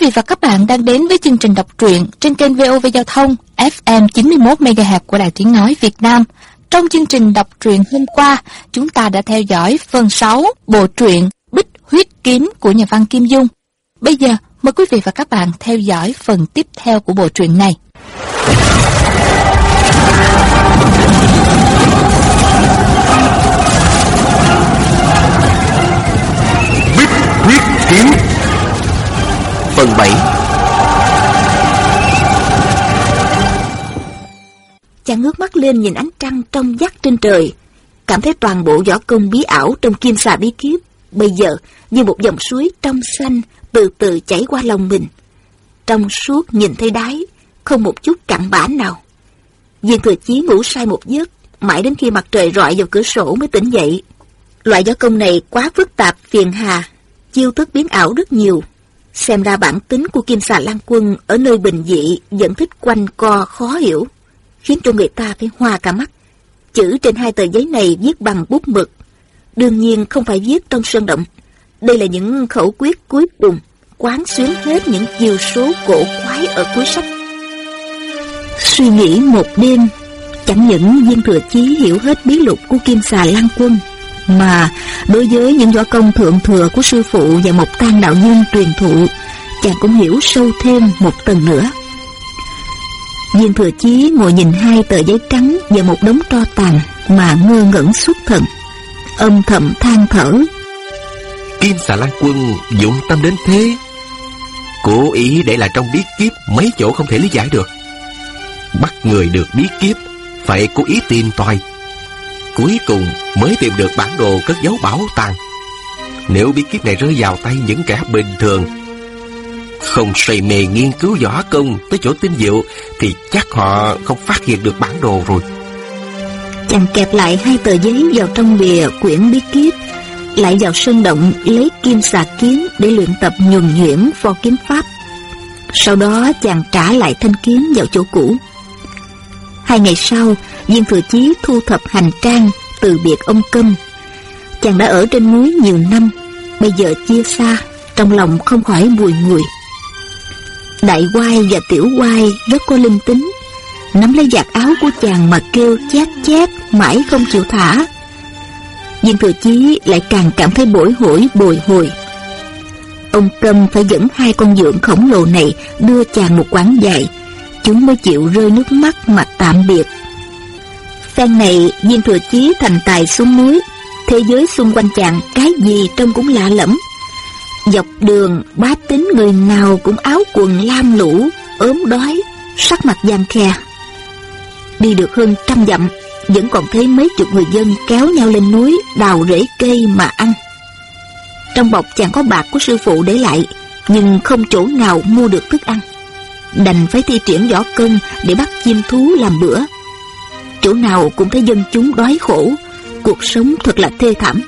vị và các bạn đang đến với chương trình đọc truyện trên kênh VOV Giao thông FM 91 MHz của Đài Tiếng nói Việt Nam. Trong chương trình đọc truyện hôm qua, chúng ta đã theo dõi phần 6 bộ truyện Bích huyết kiếm của nhà văn Kim Dung. Bây giờ, mời quý vị và các bạn theo dõi phần tiếp theo của bộ truyện này. Bích huyết kiếm Phần 7 Chàng ngước mắt lên nhìn ánh trăng trong vắt trên trời, cảm thấy toàn bộ võ công bí ảo trong kim xà bí kiếp, bây giờ như một dòng suối trong xanh từ từ chảy qua lòng mình. Trong suốt nhìn thấy đáy, không một chút cặn bã nào. Viên thừa chí ngủ say một giấc, mãi đến khi mặt trời rọi vào cửa sổ mới tỉnh dậy. Loại võ công này quá phức tạp, phiền hà, chiêu thức biến ảo rất nhiều. Xem ra bản tính của Kim Xà Lan Quân ở nơi bình dị vẫn thích quanh co khó hiểu, khiến cho người ta phải hoa cả mắt. Chữ trên hai tờ giấy này viết bằng bút mực. Đương nhiên không phải viết trong sơn động. Đây là những khẩu quyết cuối cùng, quán xuyến hết những chiều số cổ quái ở cuối sách. Suy nghĩ một đêm, chẳng những viên thừa chí hiểu hết bí lục của Kim Xà Lan Quân, mà đối với những võ công thượng thừa của sư phụ và một tan đạo nhân truyền thụ, chàng cũng hiểu sâu thêm một tầng nữa. Viên thừa chí ngồi nhìn hai tờ giấy trắng và một đống tro tàn mà ngơ ngẩn suốt thần. Âm thầm than thở. Kim xà lan quân dụng tâm đến thế Cố ý để lại trong bí kiếp Mấy chỗ không thể lý giải được Bắt người được bí kiếp Phải cố ý tìm tòi Cuối cùng mới tìm được bản đồ cất giấu bảo tàng. Nếu bí kíp này rơi vào tay những kẻ bình thường, Không say mê nghiên cứu võ công Tới chỗ tinh diệu, Thì chắc họ không phát hiện được bản đồ rồi. Chàng kẹp lại hai tờ giấy vào trong bìa quyển bí kíp, Lại vào sơn động lấy kim xà kiếm Để luyện tập nhuần nhuyễn võ kiếm pháp. Sau đó chàng trả lại thanh kiếm vào chỗ cũ. Hai ngày sau Diên Thừa Chí thu thập hành trang từ biệt ông Câm. Chàng đã ở trên núi nhiều năm, bây giờ chia xa, trong lòng không khỏi bùi ngùi. Đại quai và tiểu quai rất có linh tính, nắm lấy giặt áo của chàng mà kêu chát chát mãi không chịu thả. Diên Thừa Chí lại càng cảm thấy bối hổi bồi hồi. Ông Câm phải dẫn hai con dượng khổng lồ này đưa chàng một quán dài, chúng mới chịu rơi nước mắt mà tạm biệt Phen này viên thừa chí thành tài xuống núi. Thế giới xung quanh chàng Cái gì trông cũng lạ lẫm. Dọc đường, bá tính người nào cũng áo quần lam lũ, ốm đói, Sắc mặt gian khe. Đi được hơn trăm dặm, Vẫn còn thấy mấy chục người dân kéo nhau lên núi, Đào rễ cây mà ăn. Trong bọc chàng có bạc của sư phụ để lại, Nhưng không chỗ nào mua được thức ăn. Đành phải thi triển võ công Để bắt chim thú làm bữa. Chỗ nào cũng thấy dân chúng đói khổ, Cuộc sống thật là thê thảm.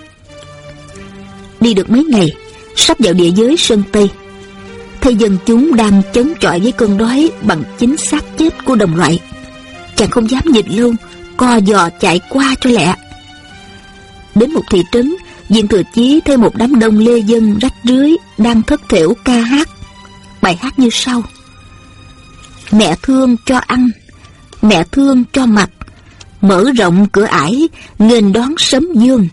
Đi được mấy ngày, Sắp vào địa giới Sơn Tây, Thấy dân chúng đang chống chọi với cơn đói Bằng chính xác chết của đồng loại. Chàng không dám nhìn lâu, Co giò chạy qua cho lẹ. Đến một thị trấn, Viên thừa chí thấy một đám đông lê dân rách rưới Đang thất thểu ca hát. Bài hát như sau. Mẹ thương cho ăn, Mẹ thương cho mặc mở rộng cửa ải, nghênh đón sấm dương.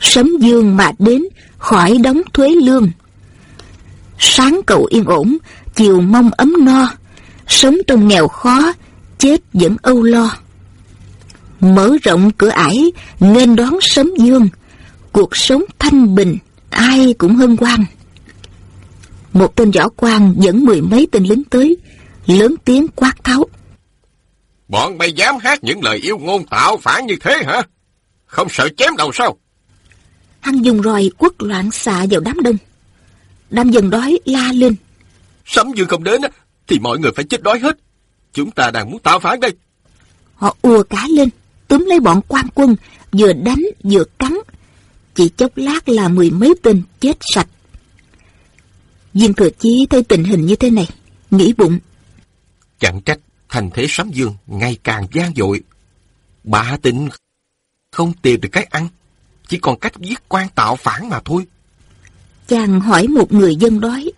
Sấm dương mà đến, khỏi đóng thuế lương. Sáng cậu yên ổn, chiều mong ấm no, sống trong nghèo khó, chết vẫn âu lo. Mở rộng cửa ải, nghênh đón sấm dương, cuộc sống thanh bình, ai cũng hân hoan. Một tên võ quan dẫn mười mấy tên lính tới, lớn tiếng quát tháo. Bọn bay dám hát những lời yêu ngôn tạo phản như thế hả? Không sợ chém đầu sao? Hắn dùng roi quất loạn xạ vào đám đông. Đám dân đói la lên. Sấm dương không đến thì mọi người phải chết đói hết. Chúng ta đang muốn tạo phản đây. Họ ùa cá lên, túm lấy bọn quan quân, vừa đánh vừa cắn. Chỉ chốc lát là mười mấy tên chết sạch. Viên thừa chí thấy tình hình như thế này, nghĩ bụng. Chẳng trách thành thế sấm dương ngày càng gian dội. Bà tịnh không tìm được cái ăn, chỉ còn cách giết quan tạo phản mà thôi. Chàng hỏi một người dân đói.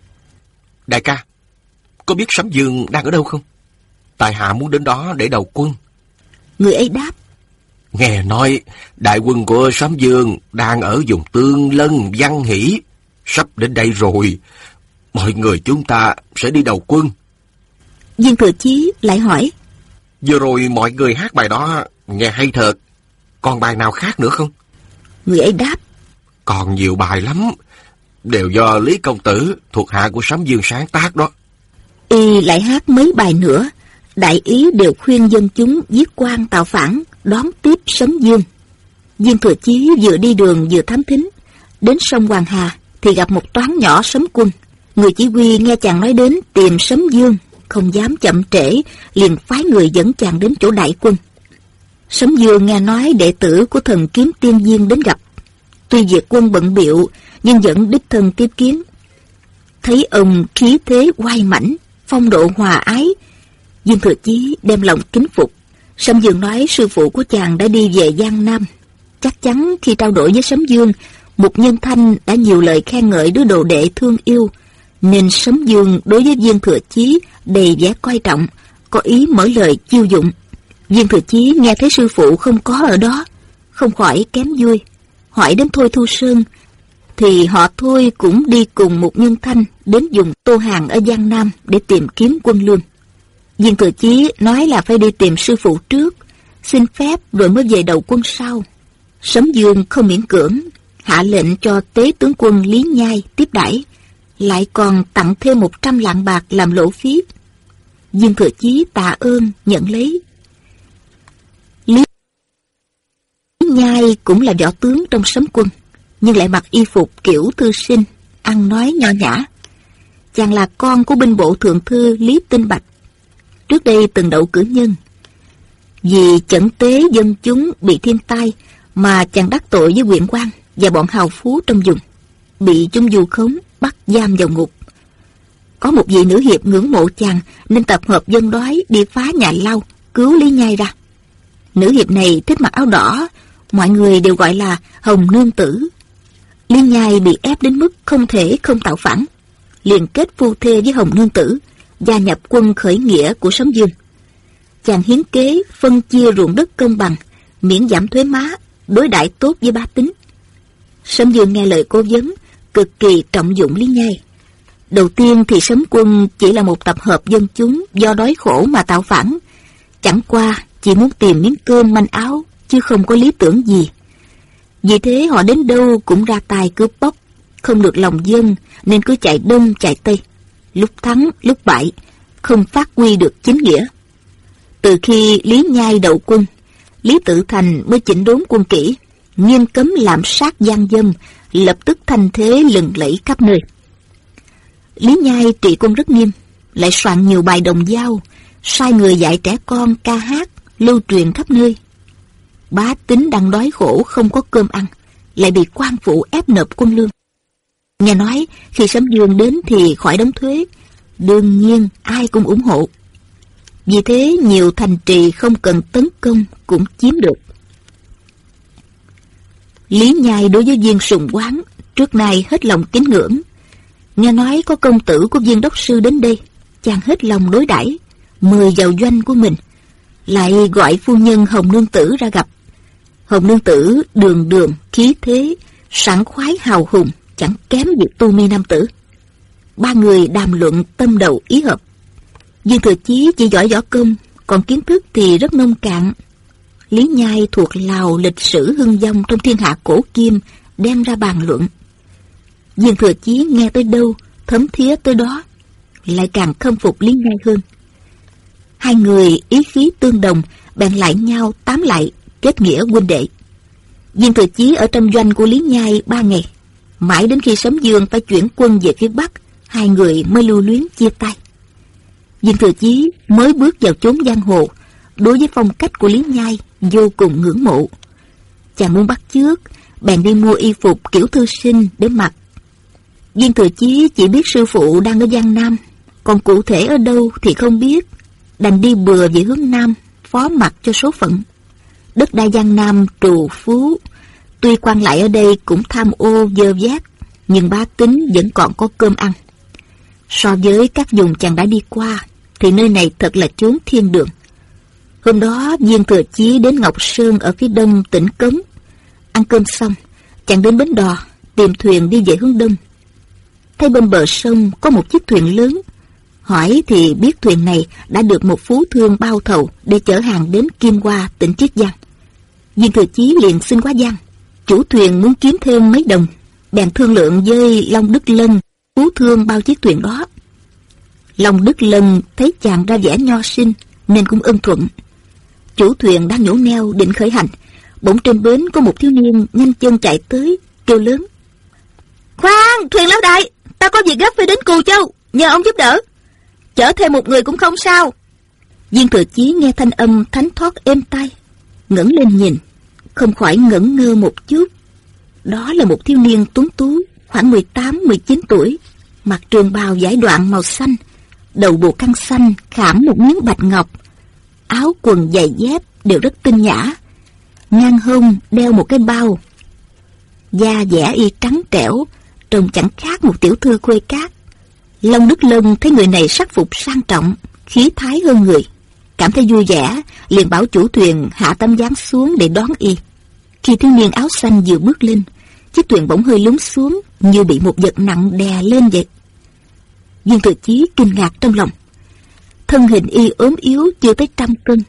Đại ca, có biết Sấm Dương đang ở đâu không? Tài hạ muốn đến đó để đầu quân. Người ấy đáp. Nghe nói, đại quân của Sấm Dương đang ở vùng Tương Lân, Văn Hỷ. Sắp đến đây rồi. Mọi người chúng ta sẽ đi đầu quân. Viên Thừa Chí lại hỏi. Vừa rồi mọi người hát bài đó nghe hay thật. Còn bài nào khác nữa không? Người ấy đáp. Còn nhiều bài lắm. Đều do Lý Công Tử thuộc hạ của Sấm Dương sáng tác đó. Y lại hát mấy bài nữa. Đại ý đều khuyên dân chúng giết quan tạo phản, đón tiếp Sấm Dương. Viên Thừa Chí vừa đi đường vừa thám thính. Đến sông Hoàng Hà thì gặp một toán nhỏ sấm quân. Người chỉ huy nghe chàng nói đến tìm Sấm Dương, không dám chậm trễ, liền phái người dẫn chàng đến chỗ đại quân. Sấm Dương nghe nói đệ tử của thần kiếm tiên viên đến gặp. Tuy việc quân bận biệu, nhưng vẫn đích thân tiếp kiến. Thấy ông khí thế oai mãnh, phong độ hòa ái, Dương Thừa Chí đem lòng kính phục. Sấm Dương nói sư phụ của chàng đã đi về Giang Nam. Chắc chắn khi trao đổi với Sấm Dương, Mục Nhân Thanh đã nhiều lời khen ngợi đứa đồ đệ thương yêu, nên Sấm Dương đối với Viên Thừa Chí đầy vẻ coi trọng, có ý mở lời chiêu dụng. Viên Thừa Chí nghe thấy sư phụ không có ở đó, không khỏi kém vui. Hỏi đến Thôi Thu Sơn, thì họ Thôi cũng đi cùng một nhân thanh đến dùng tô hàng ở Giang Nam để tìm kiếm quân lương. Viên Thừa Chí nói là phải đi tìm sư phụ trước, xin phép rồi mới về đầu quân sau. Sấm Dương không miễn cưỡng, hạ lệnh cho tế tướng quân Lý Nhai tiếp đãi lại còn tặng thêm một trăm lạng bạc làm lỗ phí. Dương Thừa Chí tạ ơn nhận lấy. Lý Nhai cũng là võ tướng trong sấm quân, nhưng lại mặc y phục kiểu thư sinh, ăn nói nho nhã. Chàng là con của binh bộ thượng thư Lý Tinh Bạch. Trước đây từng đậu cử nhân. Vì chẩn tế dân chúng bị thiên tai mà chàng đắc tội với huyện quan và bọn hào phú trong vùng. Bị chúng du khống, bắt giam vào ngục. Có một vị nữ hiệp ngưỡng mộ chàng nên tập hợp dân đói đi phá nhà lao, cứu Lý Nhai ra. Nữ hiệp này thích mặc áo đỏ, mọi người đều gọi là Hồng Nương Tử. Lý Nhai bị ép đến mức không thể không tạo phản. liền kết phu thê với Hồng Nương Tử, gia nhập quân khởi nghĩa của Sấm Dương. Chàng hiến kế phân chia ruộng đất công bằng, miễn giảm thuế má, đối đại tốt với ba tính. Sấm Dương nghe lời cô vấn, cực kỳ trọng dụng Lý Nhai. Đầu tiên thì Sấm Quân chỉ là một tập hợp dân chúng do đói khổ mà tạo phản. Chẳng qua chỉ muốn tìm miếng cơm manh áo, chứ không có lý tưởng gì. Vì thế họ đến đâu cũng ra tay cướp bóc, không được lòng dân nên cứ chạy đông chạy tây. Lúc thắng, lúc bại, không phát huy được chính nghĩa. Từ khi Lý Nhai đậu quân, Lý Tự Thành mới chỉnh đốn quân kỹ, nghiêm cấm làm sát gian dâm, lập tức thành thế lừng lẫy khắp nơi. Lý Nhai trị quân rất nghiêm, lại soạn nhiều bài đồng dao, sai người dạy trẻ con ca hát, lưu truyền khắp nơi. Bá tính đang đói khổ không có cơm ăn, lại bị quan phụ ép nộp quân lương. Nghe nói khi Sấm Dương đến thì khỏi đóng thuế, đương nhiên ai cũng ủng hộ. Vì thế nhiều thành trì không cần tấn công cũng chiếm được. Lý Nhai đối với viên sùng quán trước nay hết lòng kính ngưỡng. Nghe nói có công tử của viên đốc sư đến đây, chàng hết lòng đối đãi mời vào doanh của mình, lại gọi phu nhân Hồng Nương Tử ra gặp. Hồng Nương Tử đường đường, khí thế, sảng khoái hào hùng, chẳng kém việc tu mi nam tử. Ba người đàm luận tâm đầu ý hợp. Dương Thừa Chí chỉ giỏi võ công, còn kiến thức thì rất nông cạn. Lý Nhai thuộc lào lịch sử hưng vong trong thiên hạ cổ kim, đem ra bàn luận. Diên Thừa Chí nghe tới đâu, thấm thía tới đó, lại càng khâm phục Lý Nhai hơn. Hai người ý khí tương đồng, bèn lại nhau tám lại, kết nghĩa huynh đệ. Diên Thừa Chí ở trong doanh của Lý Nhai ba ngày, mãi đến khi Sấm Dương phải chuyển quân về phía Bắc, hai người mới lưu luyến chia tay. Diên Thừa Chí mới bước vào chốn giang hồ, đối với phong cách của Lý Nhai vô cùng ngưỡng mộ. Chàng muốn bắt chước, bèn đi mua y phục kiểu thư sinh để mặc. Viên Thừa Chí chỉ biết sư phụ đang ở Giang Nam, còn cụ thể ở đâu thì không biết. Đành đi bừa về hướng Nam, phó mặt cho số phận. Đất đai Giang Nam trù phú, tuy quan lại ở đây cũng tham ô dơ vét, nhưng ba tính vẫn còn có cơm ăn. So với các vùng chàng đã đi qua, thì nơi này thật là chốn thiên đường. Hôm đó, Viên Thừa Chí đến Ngọc Sơn ở phía đông tỉnh cấm Ăn cơm xong, chàng đến bến đò, tìm thuyền đi về hướng đông. Thấy bên bờ sông có một chiếc thuyền lớn. Hỏi thì biết thuyền này đã được một phú thương bao thầu để chở hàng đến Kim Hoa, tỉnh chiết Giang. Viên Thừa Chí liền xin quá giang. Chủ thuyền muốn kiếm thêm mấy đồng, bèn thương lượng với Long Đức Lân, phú thương bao chiếc thuyền đó. Long Đức Lân thấy chàng ra vẻ nho sinh, nên cũng ân thuận. Chủ thuyền đang nhổ neo định khởi hành, bỗng trên bến có một thiếu niên nhanh chân chạy tới, kêu lớn. Khoan, thuyền lão đại, ta có việc gấp phải đến Cù Châu, nhờ ông giúp đỡ. Chở thêm một người cũng không sao. Viên thừa chí nghe thanh âm thánh thoát êm tai, ngẩng lên nhìn, không khỏi ngẩn ngơ một chút. Đó là một thiếu niên tuấn tú, khoảng 18-19 tuổi, mặc trường bào giải đoạn màu xanh, đầu bộ căng xanh khảm một miếng bạch ngọc, áo quần giày dép đều rất tinh nhã, ngang hông đeo một cái bao. Da dẻ y trắng trẻo, trông chẳng khác một tiểu thư quê cát. Long Đức Lân thấy người này sắc phục sang trọng, khí thái hơn người. Cảm thấy vui vẻ, liền bảo chủ thuyền hạ tấm gián xuống để đón y. Khi thiếu niên áo xanh vừa bước lên, chiếc thuyền bỗng hơi lún xuống như bị một vật nặng đè lên vậy. Viên thừa chí kinh ngạc trong lòng. Thân hình y ốm yếu chưa tới trăm cân.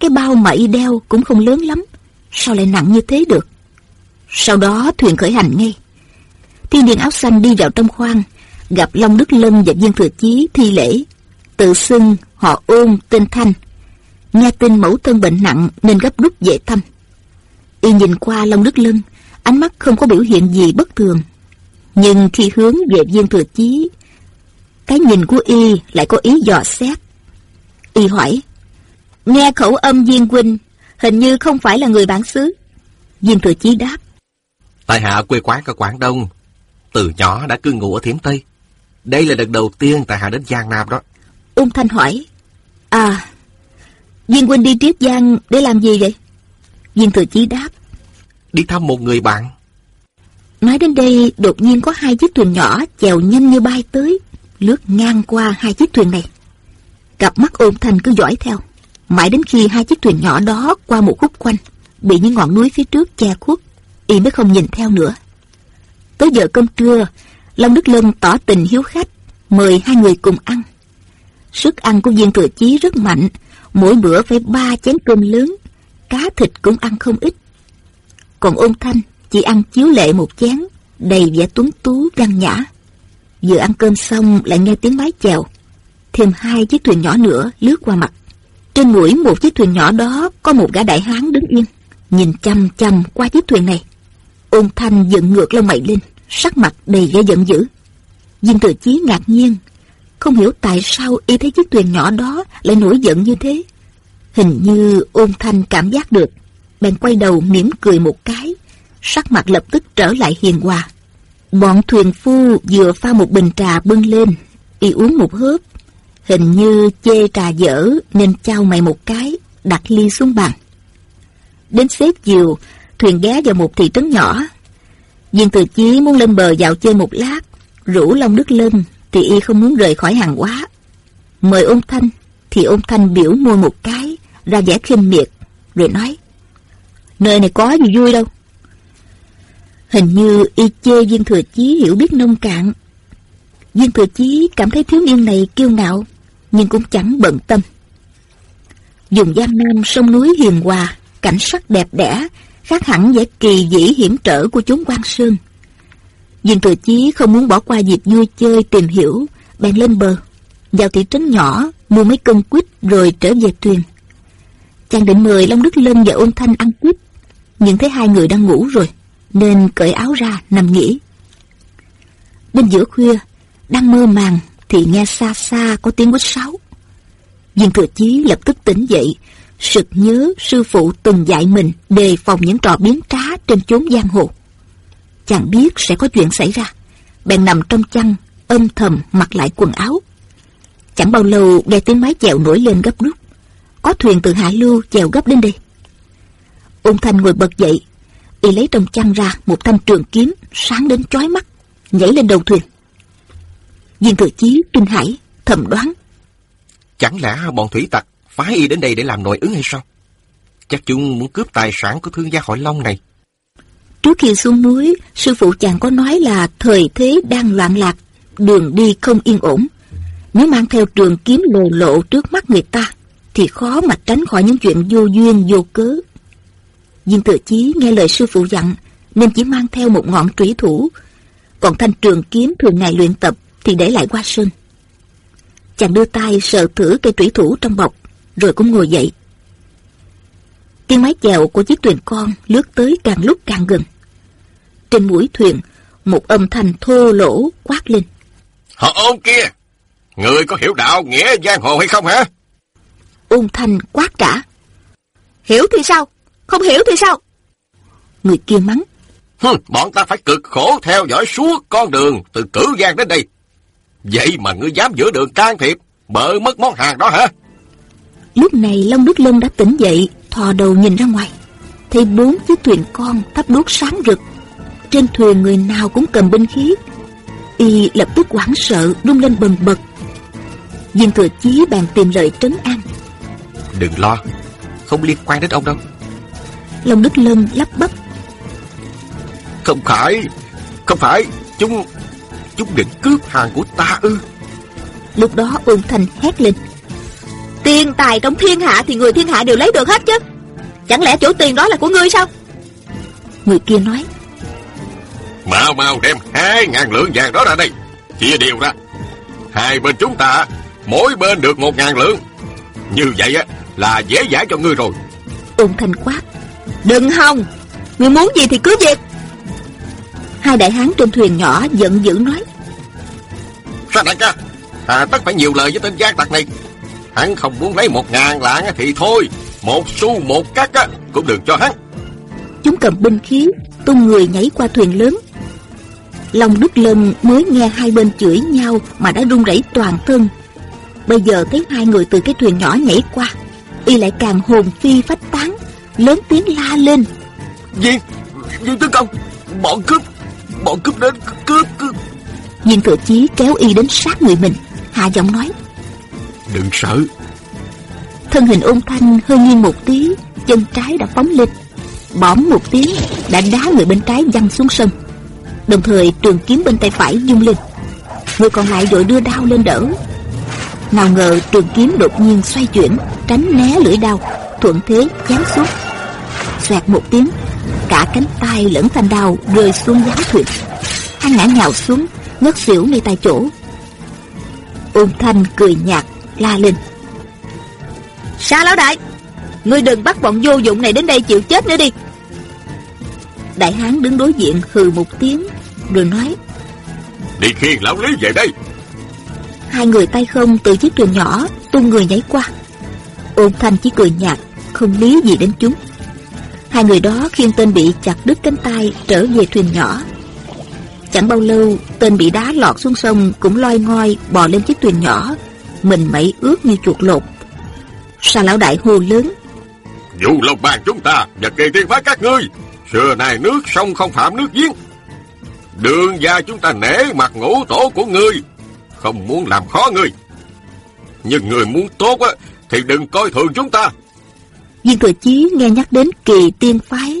Cái bao mà y đeo cũng không lớn lắm. Sao lại nặng như thế được? Sau đó thuyền khởi hành ngay. Thiên niên áo xanh đi vào trong khoang, gặp Long Đức Lân và Viên Thừa Chí thi lễ. Tự xưng họ ôn tên Thanh. Nghe tin mẫu thân bệnh nặng nên gấp rút về thăm. Y nhìn qua Long Đức Lân, ánh mắt không có biểu hiện gì bất thường. Nhưng khi hướng về Viên Thừa Chí, cái nhìn của Y lại có ý dò xét. Y hỏi, nghe khẩu âm Viên Huynh, hình như không phải là người bản xứ. Viên Thừa Chí đáp, Tại hạ quê quán ở Quảng Đông, từ nhỏ đã cư ngụ ở Thiểm Tây. Đây là đợt đầu tiên tại hạ đến Giang Nam đó. Ung Thanh hỏi, À, Viên Huynh đi Triết Giang để làm gì vậy? Viên Thừa Chí đáp, Đi thăm một người bạn. Nói đến đây, đột nhiên có hai chiếc thuyền nhỏ chèo nhanh như bay tới, lướt ngang qua hai chiếc thuyền này. Cặp mắt ôn thanh cứ dõi theo, mãi đến khi hai chiếc thuyền nhỏ đó qua một khúc quanh, bị những ngọn núi phía trước che khuất, y mới không nhìn theo nữa. Tới giờ cơm trưa, Long Đức Lân tỏ tình hiếu khách, mời hai người cùng ăn. Sức ăn của viên thừa chí rất mạnh, mỗi bữa phải ba chén cơm lớn, cá thịt cũng ăn không ít. Còn ôn thanh chỉ ăn chiếu lệ một chén, đầy vẻ tuấn tú văn nhã. Vừa ăn cơm xong lại nghe tiếng mái chèo. Thêm hai chiếc thuyền nhỏ nữa lướt qua mặt. Trên mũi một chiếc thuyền nhỏ đó có một gã đại hán đứng yên, nhìn chăm chăm qua chiếc thuyền này. Ôn thanh dựng ngược lông mày lên, sắc mặt đầy vẻ giận dữ. Diên tự chí ngạc nhiên, không hiểu tại sao y thấy chiếc thuyền nhỏ đó lại nổi giận như thế. Hình như ôn thanh cảm giác được, bèn quay đầu mỉm cười một cái, sắc mặt lập tức trở lại hiền hòa. Bọn thuyền phu vừa pha một bình trà bưng lên, y uống một hớp, hình như chê trà dở nên trao mày một cái, đặt ly xuống bàn. Đến xếp chiều, thuyền ghé vào một thị trấn nhỏ. Viên Từ Chí muốn lên bờ dạo chơi một lát, rủ Long Đức lên thì y không muốn rời khỏi hàng quá. Mời ôn thanh, thì ôn thanh biểu môi một cái, ra vẻ khinh miệt, rồi nói, Nơi này có gì vui đâu. Hình như y chê viên thừa chí hiểu biết nông cạn. Viên thừa chí cảm thấy thiếu niên này kiêu ngạo, nhưng cũng chẳng bận tâm. Dùng Giang Nam sông núi hiền hòa, cảnh sắc đẹp đẽ, khác hẳn vẻ kỳ dĩ hiểm trở của chốn quan sơn. Viên thừa chí không muốn bỏ qua dịp vui chơi tìm hiểu, bèn lên bờ, vào thị trấn nhỏ, mua mấy cân quýt rồi trở về thuyền. Chàng định mời Long Đức lên và Ôn Thanh ăn quýt, nhưng thấy hai người đang ngủ rồi, nên cởi áo ra nằm nghỉ. Đến giữa khuya, đang mơ màng thì nghe xa xa có tiếng quýt sáo. Viên thừa chí lập tức tỉnh dậy, sực nhớ sư phụ từng dạy mình đề phòng những trò biến trá trên chốn giang hồ. Chàng biết sẽ có chuyện xảy ra, bèn nằm trong chăn, âm thầm mặc lại quần áo. Chẳng bao lâu nghe tiếng mái chèo nổi lên gấp rút. Có thuyền từ Hạ Lưu chèo gấp đến đây. ung Thanh ngồi bật dậy, y lấy trong chăn ra một thanh trường kiếm sáng đến chói mắt, nhảy lên đầu thuyền. Viên thừa chí kinh hãi, thầm đoán. Chẳng lẽ bọn thủy tặc phái y đến đây để làm nội ứng hay sao? Chắc chúng muốn cướp tài sản của thương gia hội Long này. Trước khi xuống núi, sư phụ chàng có nói là thời thế đang loạn lạc, đường đi không yên ổn. Nếu mang theo trường kiếm lồ lộ trước mắt người ta, thì khó mà tránh khỏi những chuyện vô duyên vô cớ. Viên tự chí nghe lời sư phụ dặn, nên chỉ mang theo một ngọn trủy thủ, còn thanh trường kiếm thường ngày luyện tập thì để lại qua sân. Chàng đưa tay sờ thử cây trủy thủ trong bọc, rồi cũng ngồi dậy. Tiếng mái chèo của chiếc thuyền con lướt tới càng lúc càng gần. Trên mũi thuyền, một âm thanh thô lỗ quát lên. Họ ôn kia! Người có hiểu đạo nghĩa giang hồ hay không hả? Ôn thanh quát trả. Hiểu thì sao? Không hiểu thì sao? Người kia mắng. Hừm, bọn ta phải cực khổ theo dõi suốt con đường từ cử giang đến đây. Vậy mà ngươi dám giữa đường can thiệp, bợ mất món hàng đó hả? Lúc này Long Đức Lân đã tỉnh dậy, thò đầu nhìn ra ngoài. Thấy bốn chiếc thuyền con thắp đuốc sáng rực. Trên thuyền người nào cũng cầm binh khí. Y lập tức hoảng sợ, rung lên bần bật. Viên thừa chí bàn tìm lời trấn an. Đừng lo, không liên quan đến ông đâu. Long Đức Lân lắp bắp. Không phải, không phải, chúng, chúng định cướp hàng của ta ư. Lúc đó ôn thành hét lên. Tiền tài trong thiên hạ thì người thiên hạ đều lấy được hết chứ. Chẳng lẽ chỗ tiền đó là của ngươi sao? Người kia nói. Mau mau đem hai ngàn lượng vàng đó ra đây, chia đều ra. Hai bên chúng ta, mỗi bên được một ngàn lượng. Như vậy á là dễ dãi cho ngươi rồi. Ôn thành quát. Đừng hòng, ngươi muốn gì thì cứ việc. Hai đại hán trên thuyền nhỏ giận dữ nói. Sao đại ca, à, tất phải nhiều lời với tên gian tặc này. Hắn không muốn lấy một ngàn lạng thì thôi, một xu một cắt á, cũng đừng cho hắn. Chúng cầm binh khí, tung người nhảy qua thuyền lớn. Long Đức Lân mới nghe hai bên chửi nhau mà đã run rẩy toàn thân. Bây giờ thấy hai người từ cái thuyền nhỏ nhảy qua, y lại càng hồn phi phách tán, lớn tiếng la lên. Viên, viên tấn công, bọn cướp, bọn cướp đến cướp, cướp. Viên thừa chí kéo y đến sát người mình, hạ giọng nói. Đừng sợ. Thân hình ôn thanh hơi nghiêng một tí, chân trái đã phóng lên. Bõm một tiếng, đã đá người bên trái văng xuống sông. Đồng thời trường kiếm bên tay phải dung lên. Người còn lại đội đưa đao lên đỡ. Nào ngờ trường kiếm đột nhiên xoay chuyển, tránh né lưỡi đao, thuận thế chém xuống. Xoẹt một tiếng, cả cánh tay lẫn thanh đao rơi xuống giá thuyền. Hắn ngã nhào xuống, ngất xỉu ngay tại chỗ. Ôn thanh cười nhạt, la lên. Sa lão đại, ngươi đừng bắt bọn vô dụng này đến đây chịu chết nữa đi. Đại hán đứng đối diện hừ một tiếng, rồi nói. Đi khiêng lão lý về đây. Hai người tay không từ chiếc thuyền nhỏ tung người nhảy qua. Ôn thanh chỉ cười nhạt, không lý gì đến chúng. Hai người đó khiêng tên bị chặt đứt cánh tay trở về thuyền nhỏ. Chẳng bao lâu, tên bị đá lọt xuống sông cũng loi ngoi bò lên chiếc thuyền nhỏ, mình mẩy ướt như chuột lột. Sa lão đại hô lớn. Dù lộc bàn chúng ta và kỳ tiên phái các ngươi, xưa nay nước sông không phạm nước giếng. Đường gia chúng ta nể mặt ngũ tổ của ngươi, không muốn làm khó ngươi. Nhưng người muốn tốt á, thì đừng coi thường chúng ta. Viên thừa chí nghe nhắc đến kỳ tiên phái,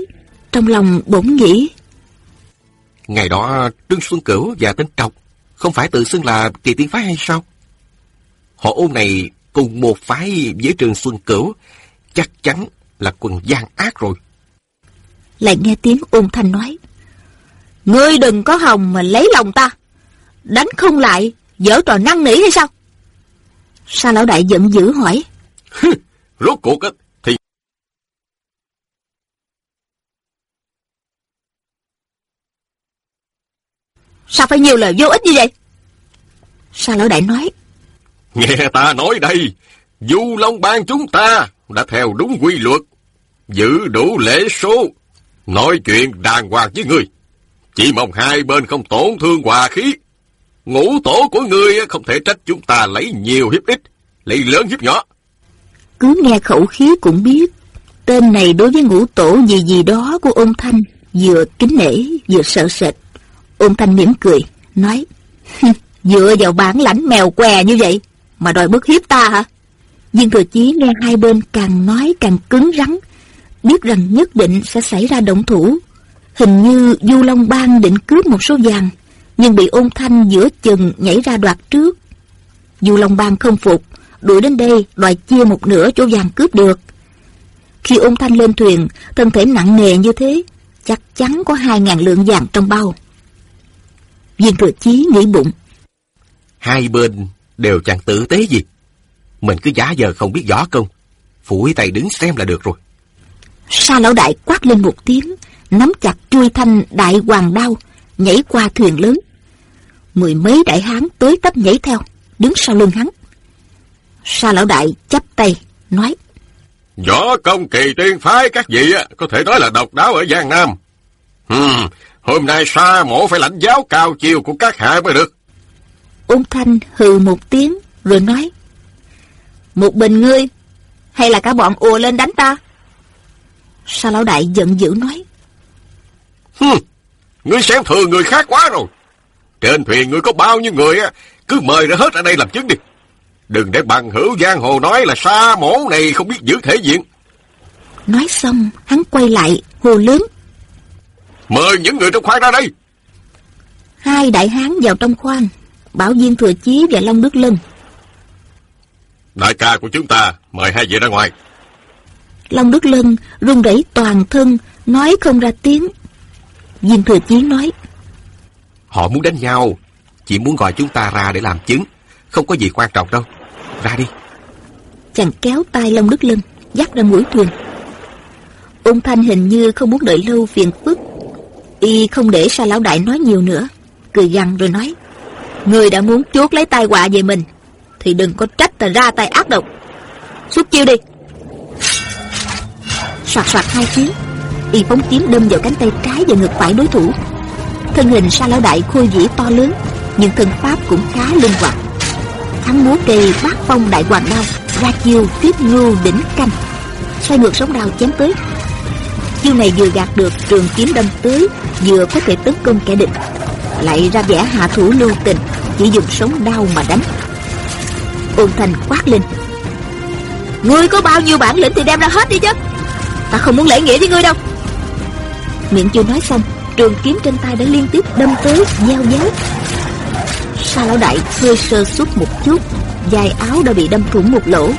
trong lòng bỗng nghĩ. Ngày đó Trương Xuân Cửu và tên Trọc không phải tự xưng là kỳ tiên phái hay sao? Họ ôn này cùng một phái với Trương Xuân Cửu chắc chắn là quần gian ác rồi. Lại nghe tiếng ôn thanh nói. Ngươi đừng có hòng mà lấy lòng ta. Đánh không lại, dở trò năng nỉ hay sao? Sa lão đại giận dữ hỏi. Rốt cuộc á, thì... Sao phải nhiều lời vô ích như vậy? Sa lão đại nói. Nghe ta nói đây, Du Long Bang chúng ta đã theo đúng quy luật, giữ đủ lễ số, nói chuyện đàng hoàng với người. Chỉ mong hai bên không tổn thương hòa khí. Ngũ tổ của ngươi không thể trách chúng ta lấy nhiều hiếp ít, lấy lớn hiếp nhỏ. Cứ nghe khẩu khí cũng biết, tên này đối với ngũ tổ gì gì đó của ôn thanh, vừa kính nể, vừa sợ sệt. Ôn thanh mỉm cười, nói, Dựa vào bản lãnh mèo què như vậy Mà đòi bức hiếp ta hả? Viên thừa chí nghe hai bên càng nói càng cứng rắn Biết rằng nhất định sẽ xảy ra động thủ. Hình như Du Long Bang định cướp một số vàng Nhưng bị ôn thanh giữa chừng nhảy ra đoạt trước. Du Long Bang không phục Đuổi đến đây đòi chia một nửa chỗ vàng cướp được. Khi ôn thanh lên thuyền Thân thể nặng nề như thế Chắc chắn có hai ngàn lượng vàng trong bao. Viên thừa chí nghĩ bụng Hai bên đều chẳng tử tế gì. Mình cứ giả giờ không biết võ công. Phủi tay đứng xem là được rồi. Sa lão đại quát lên một tiếng, nắm chặt chuôi thanh đại hoàng đao, nhảy qua thuyền lớn. Mười mấy đại hán tới tấp nhảy theo, đứng sau lưng hắn. Sa lão đại chắp tay, nói. Võ công kỳ tiên phái các vị có thể nói là độc đáo ở Giang Nam. Hmm, hôm nay sa mổ phải lãnh giáo cao chiều của các hạ mới được. Ôn thanh hừ một tiếng, rồi nói. Một bình ngươi, hay là cả bọn ùa lên đánh ta? Sa lão đại giận dữ nói. Hừm, ngươi xem thường người khác quá rồi. Trên thuyền ngươi có bao nhiêu người á, cứ mời ra hết ở đây làm chứng đi. Đừng để bằng hữu giang hồ nói là sa mổ này không biết giữ thể diện. Nói xong, hắn quay lại, hồ lớn. Mời những người trong khoang ra đây. Hai đại hán vào trong khoang, bảo viên thừa chí và Long Đức Lân. Đại ca của chúng ta, mời hai vị ra ngoài. Long Đức Lân run rẩy toàn thân, nói không ra tiếng. Viên thừa chí nói. Họ muốn đánh nhau, chỉ muốn gọi chúng ta ra để làm chứng. Không có gì quan trọng đâu. Ra đi. Chàng kéo tay Long Đức Lân, dắt ra mũi thuyền. Ôn Thanh hình như không muốn đợi lâu phiền phức. Y không để sa lão đại nói nhiều nữa, cười gằn rồi nói. Người đã muốn chuốt lấy tai họa về mình, thì đừng có trách ta ra tay ác độc. Xuất chiêu đi. Soạt soạt hai tiếng, y phóng kiếm đâm vào cánh tay trái và ngực phải đối thủ. Thân hình sa lão đại khôi vĩ to lớn, nhưng thân pháp cũng khá linh hoạt. Hắn múa cây bát phong đại hoàng đao, ra chiêu tiếp ngưu đỉnh canh, xoay ngược sống đao chém tới. Chiêu này vừa gạt được trường kiếm đâm tới, vừa có thể tấn công kẻ địch, lại ra vẻ hạ thủ lưu tình, chỉ dùng sống đau mà đánh. Ôn thành quát lên. Ngươi có bao nhiêu bản lĩnh thì đem ra hết đi chứ. Ta không muốn lễ nghĩa với ngươi đâu. Miệng chưa nói xong, trường kiếm trên tay đã liên tiếp đâm tới, gieo giáo. Sa lão đại hơi sơ suất một chút, vai áo đã bị đâm thủng một lỗ,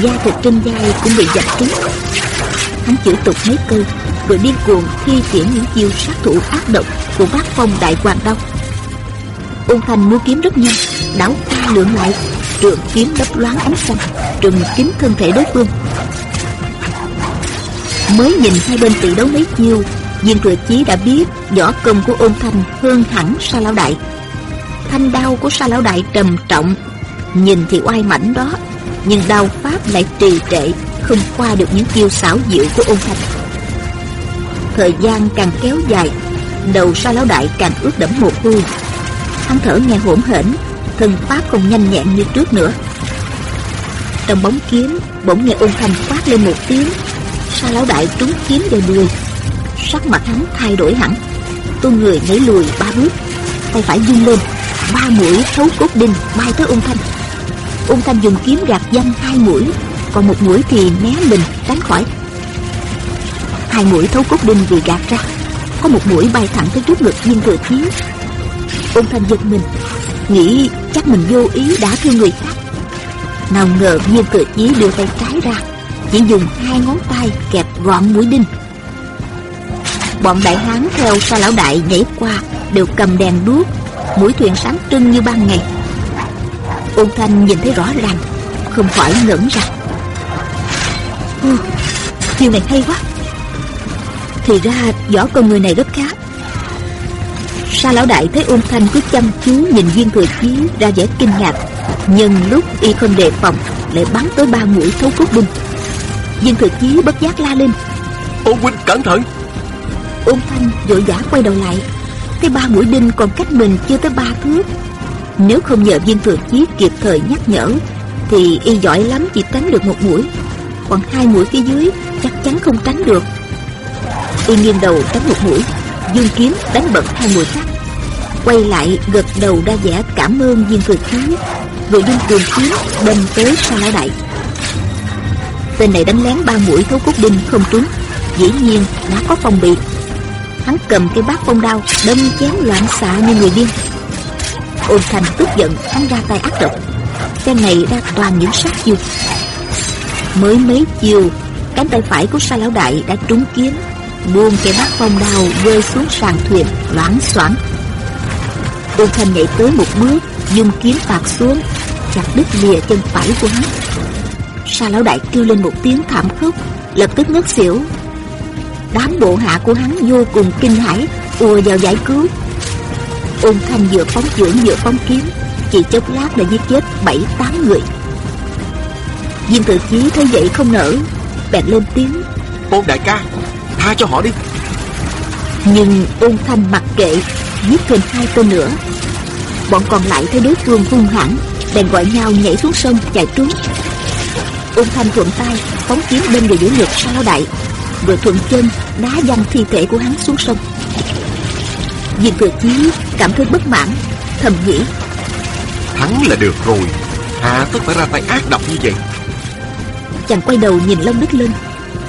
da thịt trên vai cũng bị dập trúng. Hắn chửi tục mấy câu, rồi điên cuồng thi triển những chiêu sát thủ ác độc của bác phong đại hoàng đông Ôn thành múa kiếm rất nhanh, đảo qua lượn lại, trường kiếm đấp loáng ánh xanh, trừng kín thân thể đối phương. Mới nhìn hai bên tỷ đấu mấy chiêu, Viên Thừa Chí đã biết võ công của ôn thanh hơn hẳn Sa Lão Đại. Thanh đao của Sa Lão Đại trầm trọng, nhìn thì oai mảnh đó, nhưng đao pháp lại trì trệ, không qua được những chiêu xảo diệu của ôn thanh. Thời gian càng kéo dài, đầu Sa Lão Đại càng ướt đẫm mồ hôi. Hắn thở nghe hỗn hển, thân pháp không nhanh nhẹn như trước nữa. Trong bóng kiếm, bỗng nghe ôn thanh quát lên một tiếng, Sa Lão Đại trúng kiếm vào đuôi, sắc mặt hắn thay đổi hẳn tôi người nhảy lùi ba bước tay phải vung lên ba mũi thấu cốt đinh bay tới ôn thanh ôn thanh dùng kiếm gạt danh hai mũi còn một mũi thì né mình tránh khỏi. Hai mũi thấu cốt đinh bị gạt ra. Có một mũi bay thẳng tới trước ngực viên thừa chí ôn thanh giật mình, nghĩ chắc mình vô ý đã thương người khác. Nào ngờ viên thừa chí đưa tay trái ra, chỉ dùng hai ngón tay kẹp gọn mũi đinh. Bọn đại hán theo sau lão đại nhảy qua, đều cầm đèn đuốc, mũi thuyền sáng trưng như ban ngày. Ôn thanh nhìn thấy rõ ràng, không khỏi ngẩn ra ừ, chiều này hay quá. Thì ra võ công người này rất khá. Sa lão đại thấy ôn thanh cứ chăm chú nhìn viên thừa chí ra vẻ kinh ngạc nhưng lúc y không đề phòng lại bắn tới ba mũi thấu cốt đinh viên thừa chí bất giác la lên. Ôn huynh cẩn thận! Ôn thanh vội vã quay đầu lại. Cái ba mũi đinh còn cách mình chưa tới ba thước. Nếu không nhờ viên thừa chí kịp thời nhắc nhở thì y giỏi lắm chỉ tránh được một mũi còn hai mũi phía dưới, chắc chắn không tránh được. Y nghiêng đầu tránh một mũi, dương kiếm đánh bật hai mũi khác. Quay lại, gật đầu ra vẻ cảm ơn viên thừa khí rồi dung trường kiếm đâm tới sa lão đại. Tên này đánh lén ba mũi thấu cốt đinh không trúng, dĩ nhiên đã có phòng bị. Hắn cầm cây bát phong đao, đâm chém loạn xạ như người điên. Ôn thành tức giận, hắn ra tay ác độc. Tên này ra toàn những sát chiêu mới mấy chiều, cánh tay phải của sa lão đại đã trúng kiếm buông cây bát phong đào rơi xuống sàn thuyền loãng xoảng ôn thành nhảy tới một bước, dùng kiếm phạt xuống, chặt đứt lìa chân phải của hắn. Sa lão đại kêu lên một tiếng thảm khốc, lập tức ngất xỉu. Đám bộ hạ của hắn vô cùng kinh hãi, ùa vào giải cứu. Ôn thanh vừa phóng dưỡng vừa phóng kiếm, chỉ chốc lát đã giết chết bảy, tám người viên tự chí thấy vậy không nở bèn lên tiếng. Ôn đại ca tha cho họ đi. Nhưng ôn thanh mặc kệ giết thêm hai tên nữa. Bọn còn lại thấy đối phương hung hãn bèn gọi nhau nhảy xuống sông chạy trốn. Ôn thanh thuận tay phóng kiếm đâm vào giữa ngực sao đại rồi thuận chân đá văng thi thể của hắn xuống sông. Viên thừa chí cảm thấy bất mãn thầm nghĩ. Thắng là được rồi hà tất phải ra tay ác độc như vậy chàng quay đầu nhìn long đức linh.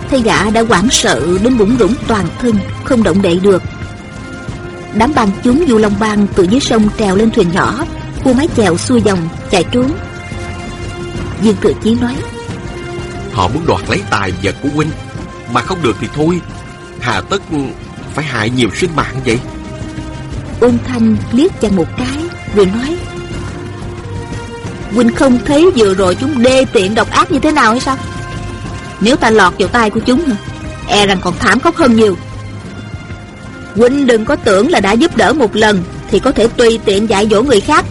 Thấy gã đã hoảng sợ đến bủng rủng toàn thân không động đậy được. Đám bang chúng du long bang từ dưới sông trèo lên thuyền nhỏ cua mái chèo xuôi dòng chạy trốn. Viên thừa chí nói họ muốn đoạt lấy tài vật của huynh mà không được thì thôi. Hà tất phải hại nhiều sinh mạng vậy. Ôn thanh liếc chàng một cái rồi nói huynh không thấy vừa rồi chúng đê tiện độc ác như thế nào hay sao? Nếu ta lọt vào tay của chúng e rằng còn thảm khốc hơn nhiều. Huynh đừng có tưởng là đã giúp đỡ một lần thì có thể tùy tiện dạy dỗ người khác.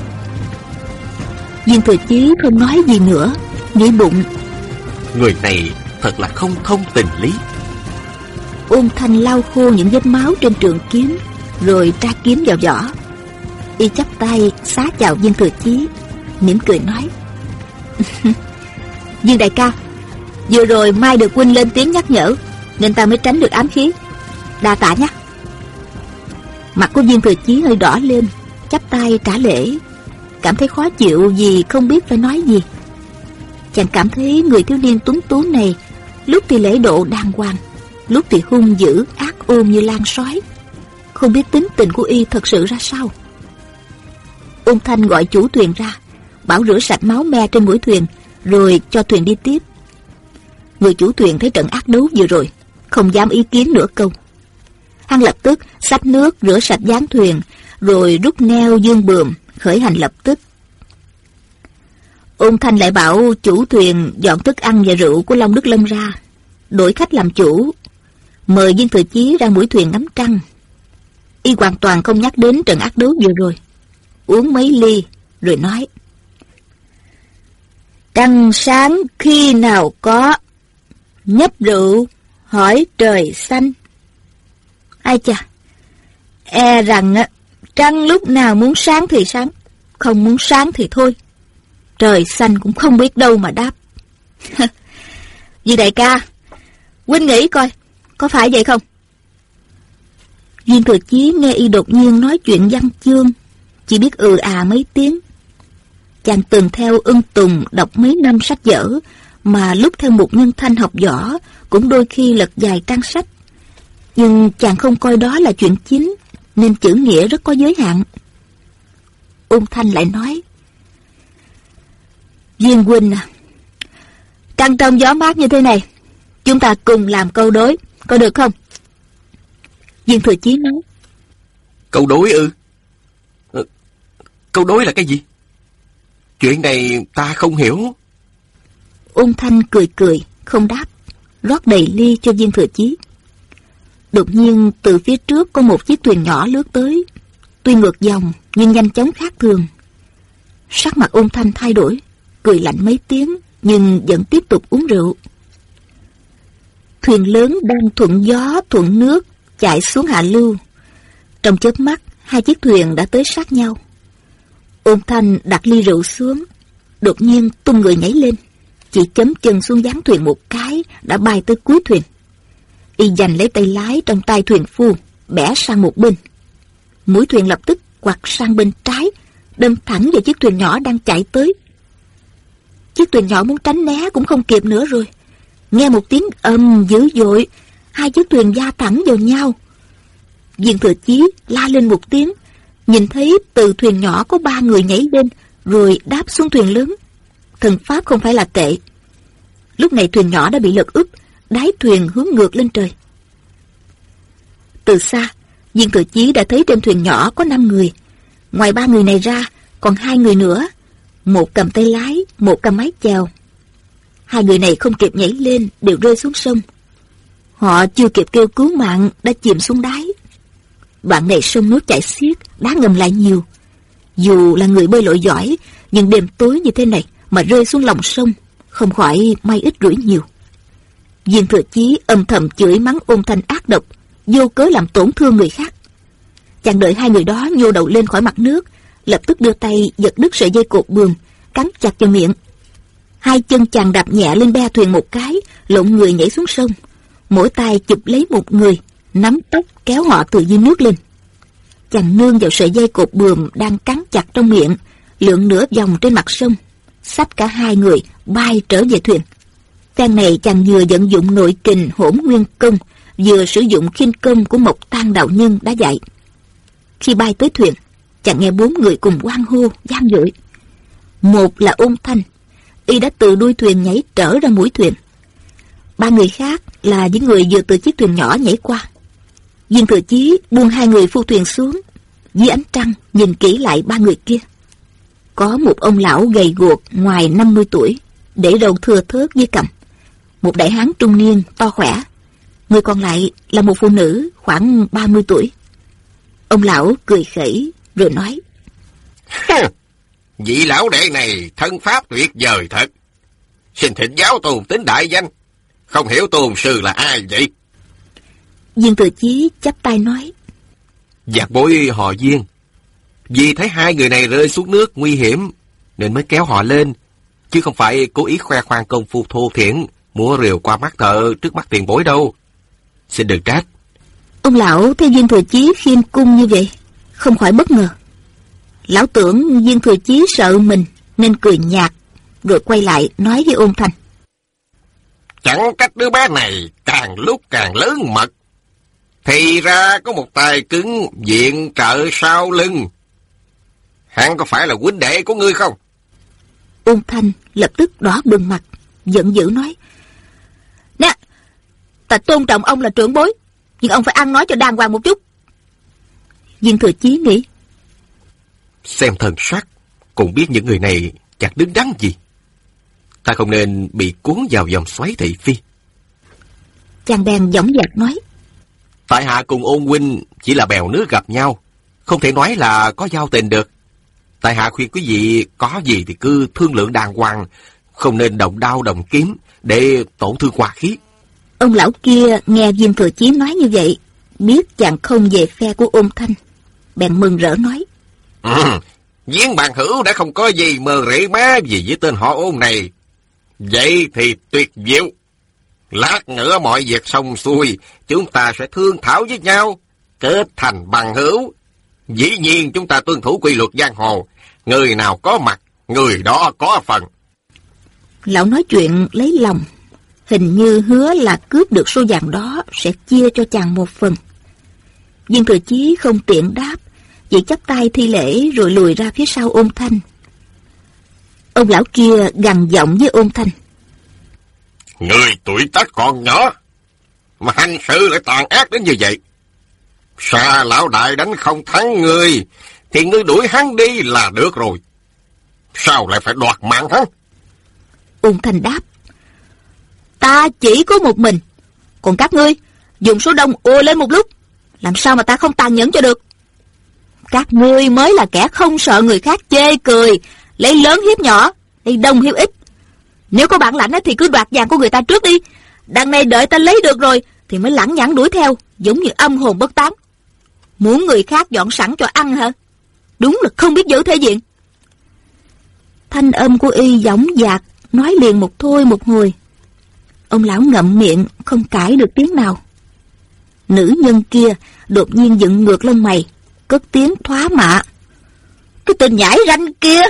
Viên thừa chí không nói gì nữa nghĩ bụng. Người này thật là không thông tình lý. Ôn thanh lau khô những vết máu trên trường kiếm rồi tra kiếm vào vỏ. Y chắp tay xá chào viên thừa chí mỉm cười nói. Dương đại ca, vừa rồi mai được huynh lên tiếng nhắc nhở, nên ta mới tránh được ám khí. Đa tạ nhé. Mặt của viên thừa chí hơi đỏ lên, chắp tay trả lễ. Cảm thấy khó chịu vì không biết phải nói gì. Chàng cảm thấy người thiếu niên tuấn tú này, lúc thì lễ độ đàng hoàng, lúc thì hung dữ, ác ôn như lan sói. Không biết tính tình của y thật sự ra sao. Ôn thanh gọi chủ thuyền ra bảo rửa sạch máu me trên mũi thuyền, rồi cho thuyền đi tiếp. Người chủ thuyền thấy trận ác đấu vừa rồi, không dám ý kiến nửa câu. Hắn lập tức xách nước rửa sạch gián thuyền, rồi rút neo dương bườm, khởi hành lập tức. Ôn thanh lại bảo chủ thuyền dọn thức ăn và rượu của long đức lâm ra, đổi khách làm chủ, mời viên thừa chí ra mũi thuyền ngắm trăng. Y hoàn toàn không nhắc đến trận ác đấu vừa rồi. Uống mấy ly, rồi nói trăng sáng khi nào có? Nhấp rượu, hỏi trời xanh. Ai chà? E rằng trăng lúc nào muốn sáng thì sáng, không muốn sáng thì thôi. Trời xanh cũng không biết đâu mà đáp. Vì đại ca? Huynh nghĩ coi, Có phải vậy không? Duyên thừa chí nghe y đột nhiên nói chuyện văn chương, Chỉ biết ừ à mấy tiếng. Chàng từng theo ưng tùng đọc mấy năm sách vở, Mà lúc theo một nhân thanh học võ, Cũng đôi khi lật dài trang sách. Nhưng chàng không coi đó là chuyện chính, Nên chữ nghĩa rất có giới hạn. Ung Thanh lại nói Viên huynh à Trăng trong gió mát như thế này, Chúng ta cùng làm câu đối, Có được không? Viên thừa chí nói, Câu đối ư? Ừ. Câu đối là cái gì? Chuyện này ta không hiểu Ung thanh cười cười Không đáp Rót đầy ly cho viên thừa chí Đột nhiên từ phía trước có một chiếc thuyền nhỏ lướt tới Tuy ngược dòng nhưng nhanh chóng khác thường Sắc mặt ung thanh thay đổi cười lạnh mấy tiếng, nhưng vẫn tiếp tục uống rượu. Thuyền lớn đang thuận gió, thuận nước, chạy xuống hạ lưu. Trong chớp mắt, hai chiếc thuyền đã tới sát nhau. Ôn thanh đặt ly rượu xuống, đột nhiên tung người nhảy lên. Chỉ chấm chân xuống dáng thuyền một cái, đã bay tới cuối thuyền. Y giành lấy tay lái trong tay thuyền phu, bẻ sang một bên. Mũi thuyền lập tức quạt sang bên trái, đâm thẳng vào chiếc thuyền nhỏ đang chạy tới. Chiếc thuyền nhỏ muốn tránh né cũng không kịp nữa rồi. Nghe một tiếng ầm dữ dội, hai chiếc thuyền va thẳng vào nhau. Viên thừa chí la lên một tiếng, nhìn thấy từ thuyền nhỏ có ba người nhảy lên, rồi đáp xuống thuyền lớn. Thần pháp không phải là tệ. Lúc này thuyền nhỏ đã bị lật úp, đáy thuyền hướng ngược lên trời. Từ xa, Viên Thừa Chí đã thấy trên thuyền nhỏ có năm người. Ngoài ba người này ra, còn hai người nữa. Một cầm tay lái, một cầm mái chèo. Hai người này không kịp nhảy lên, đều rơi xuống sông. Họ chưa kịp kêu cứu mạng, đã chìm xuống đáy. Đoạn này sông nước chảy xiết, đá ngầm lại nhiều. Dù là người bơi lội giỏi, nhưng đêm tối như thế này mà rơi xuống lòng sông, không khỏi may ít rủi nhiều. Viên thừa chí âm thầm chửi mắng ôn thanh ác độc, vô cớ làm tổn thương người khác. Chàng đợi hai người đó nhô đầu lên khỏi mặt nước, lập tức đưa tay giật đứt sợi dây cột buồm, cắn chặt vào miệng. Hai chân chàng đạp nhẹ lên be thuyền một cái, lộn người nhảy xuống sông. Mỗi tay chụp lấy một người, nắm tóc kéo họ từ dưới nước lên. Chàng nương vào sợi dây cột bườm đang cắn chặt trong miệng, lượn nửa vòng trên mặt sông, xách cả hai người bay trở về thuyền. Phen này chàng vừa vận dụng nội kình hỗn nguyên công, vừa sử dụng khinh công của một tan đạo nhân đã dạy. Khi bay tới thuyền, chàng nghe bốn người cùng quan hô, giam dội. Một là ôn thanh, y đã từ đuôi thuyền nhảy trở ra mũi thuyền. Ba người khác là những người vừa từ chiếc thuyền nhỏ nhảy qua. Viên thừa chí buông hai người phu thuyền xuống, dưới ánh trăng nhìn kỹ lại ba người kia. Có một ông lão gầy guộc ngoài 50 tuổi, để đầu thừa thớt dưới cầm. Một đại hán trung niên, to khỏe. Người còn lại là một phụ nữ khoảng 30 tuổi. Ông lão cười khẩy rồi nói. Vị lão đệ này thân pháp tuyệt vời thật. Xin thịnh giáo tôn tính đại danh. Không hiểu tôn sư là ai vậy? Viên Thừa Chí chắp tay nói. Giặc bối họ Viên. Vì thấy hai người này rơi xuống nước nguy hiểm, nên mới kéo họ lên, chứ không phải cố ý khoe khoang công phu thô thiển, múa rìu qua mắt thợ trước mắt tiền bối đâu. Xin đừng trách. Ông lão thấy Viên Thừa Chí khiêm cung như vậy, không khỏi bất ngờ. Lão tưởng Viên Thừa Chí sợ mình, nên cười nhạt, rồi quay lại nói với ôn thành. Chẳng cách đứa bé này càng lúc càng lớn mật. Thì ra có một tài cứng diện trợ sau lưng. Hắn có phải là huynh đệ của ngươi không? Ôn thanh lập tức đỏ bừng mặt, giận dữ nói. Nè, ta tôn trọng ông là trưởng bối, nhưng ông phải ăn nói cho đàng hoàng một chút. Viên thừa chí nghĩ. Xem thần sắc, cũng biết những người này chẳng đứng đắn gì. Ta không nên bị cuốn vào dòng xoáy thị phi. Chàng bèn dõng dạc nói. Tại hạ cùng ôn huynh chỉ là bèo nước gặp nhau, không thể nói là có giao tình được. Tại hạ khuyên quý vị có gì thì cứ thương lượng đàng hoàng, không nên động đao động kiếm để tổn thương hòa khí. Ông lão kia nghe Diêm Thừa Chí nói như vậy, biết chàng không về phe của ôn thanh. Bèn mừng rỡ nói. Ừ, Giếng bàn hữu đã không có gì mờ rễ má gì với tên họ ôn này. Vậy thì tuyệt diệu. Lát nữa mọi việc xong xuôi, chúng ta sẽ thương thảo với nhau, kết thành bằng hữu. Dĩ nhiên chúng ta tuân thủ quy luật giang hồ, người nào có mặt, người đó có phần. Lão nói chuyện lấy lòng, hình như hứa là cướp được số vàng đó sẽ chia cho chàng một phần. Viên thừa chí không tiện đáp, chỉ chắp tay thi lễ rồi lùi ra phía sau ôn thanh. Ông lão kia gằn giọng với ôn thanh. Người tuổi tác còn nhỏ, mà hành sự lại tàn ác đến như vậy. Xa lão đại đánh không thắng người, thì ngươi đuổi hắn đi là được rồi. Sao lại phải đoạt mạng hắn? Ung thanh đáp. Ta chỉ có một mình, còn các ngươi dùng số đông ô lên một lúc. Làm sao mà ta không tàn nhẫn cho được? Các ngươi mới là kẻ không sợ người khác chê cười, lấy lớn hiếp nhỏ, lấy đông hiếp ít. Nếu có bản lãnh thì cứ đoạt vàng của người ta trước đi. Đằng này đợi ta lấy được rồi thì mới lẳng nhẳng đuổi theo, giống như âm hồn bất tán. Muốn người khác dọn sẵn cho ăn hả? Đúng là không biết giữ thể diện. Thanh âm của y giọng dạc, nói liền một thôi một hồi. Ông lão ngậm miệng, không cãi được tiếng nào. Nữ nhân kia đột nhiên dựng ngược lông mày, cất tiếng thoá mạ. cái tên nhãi ranh kia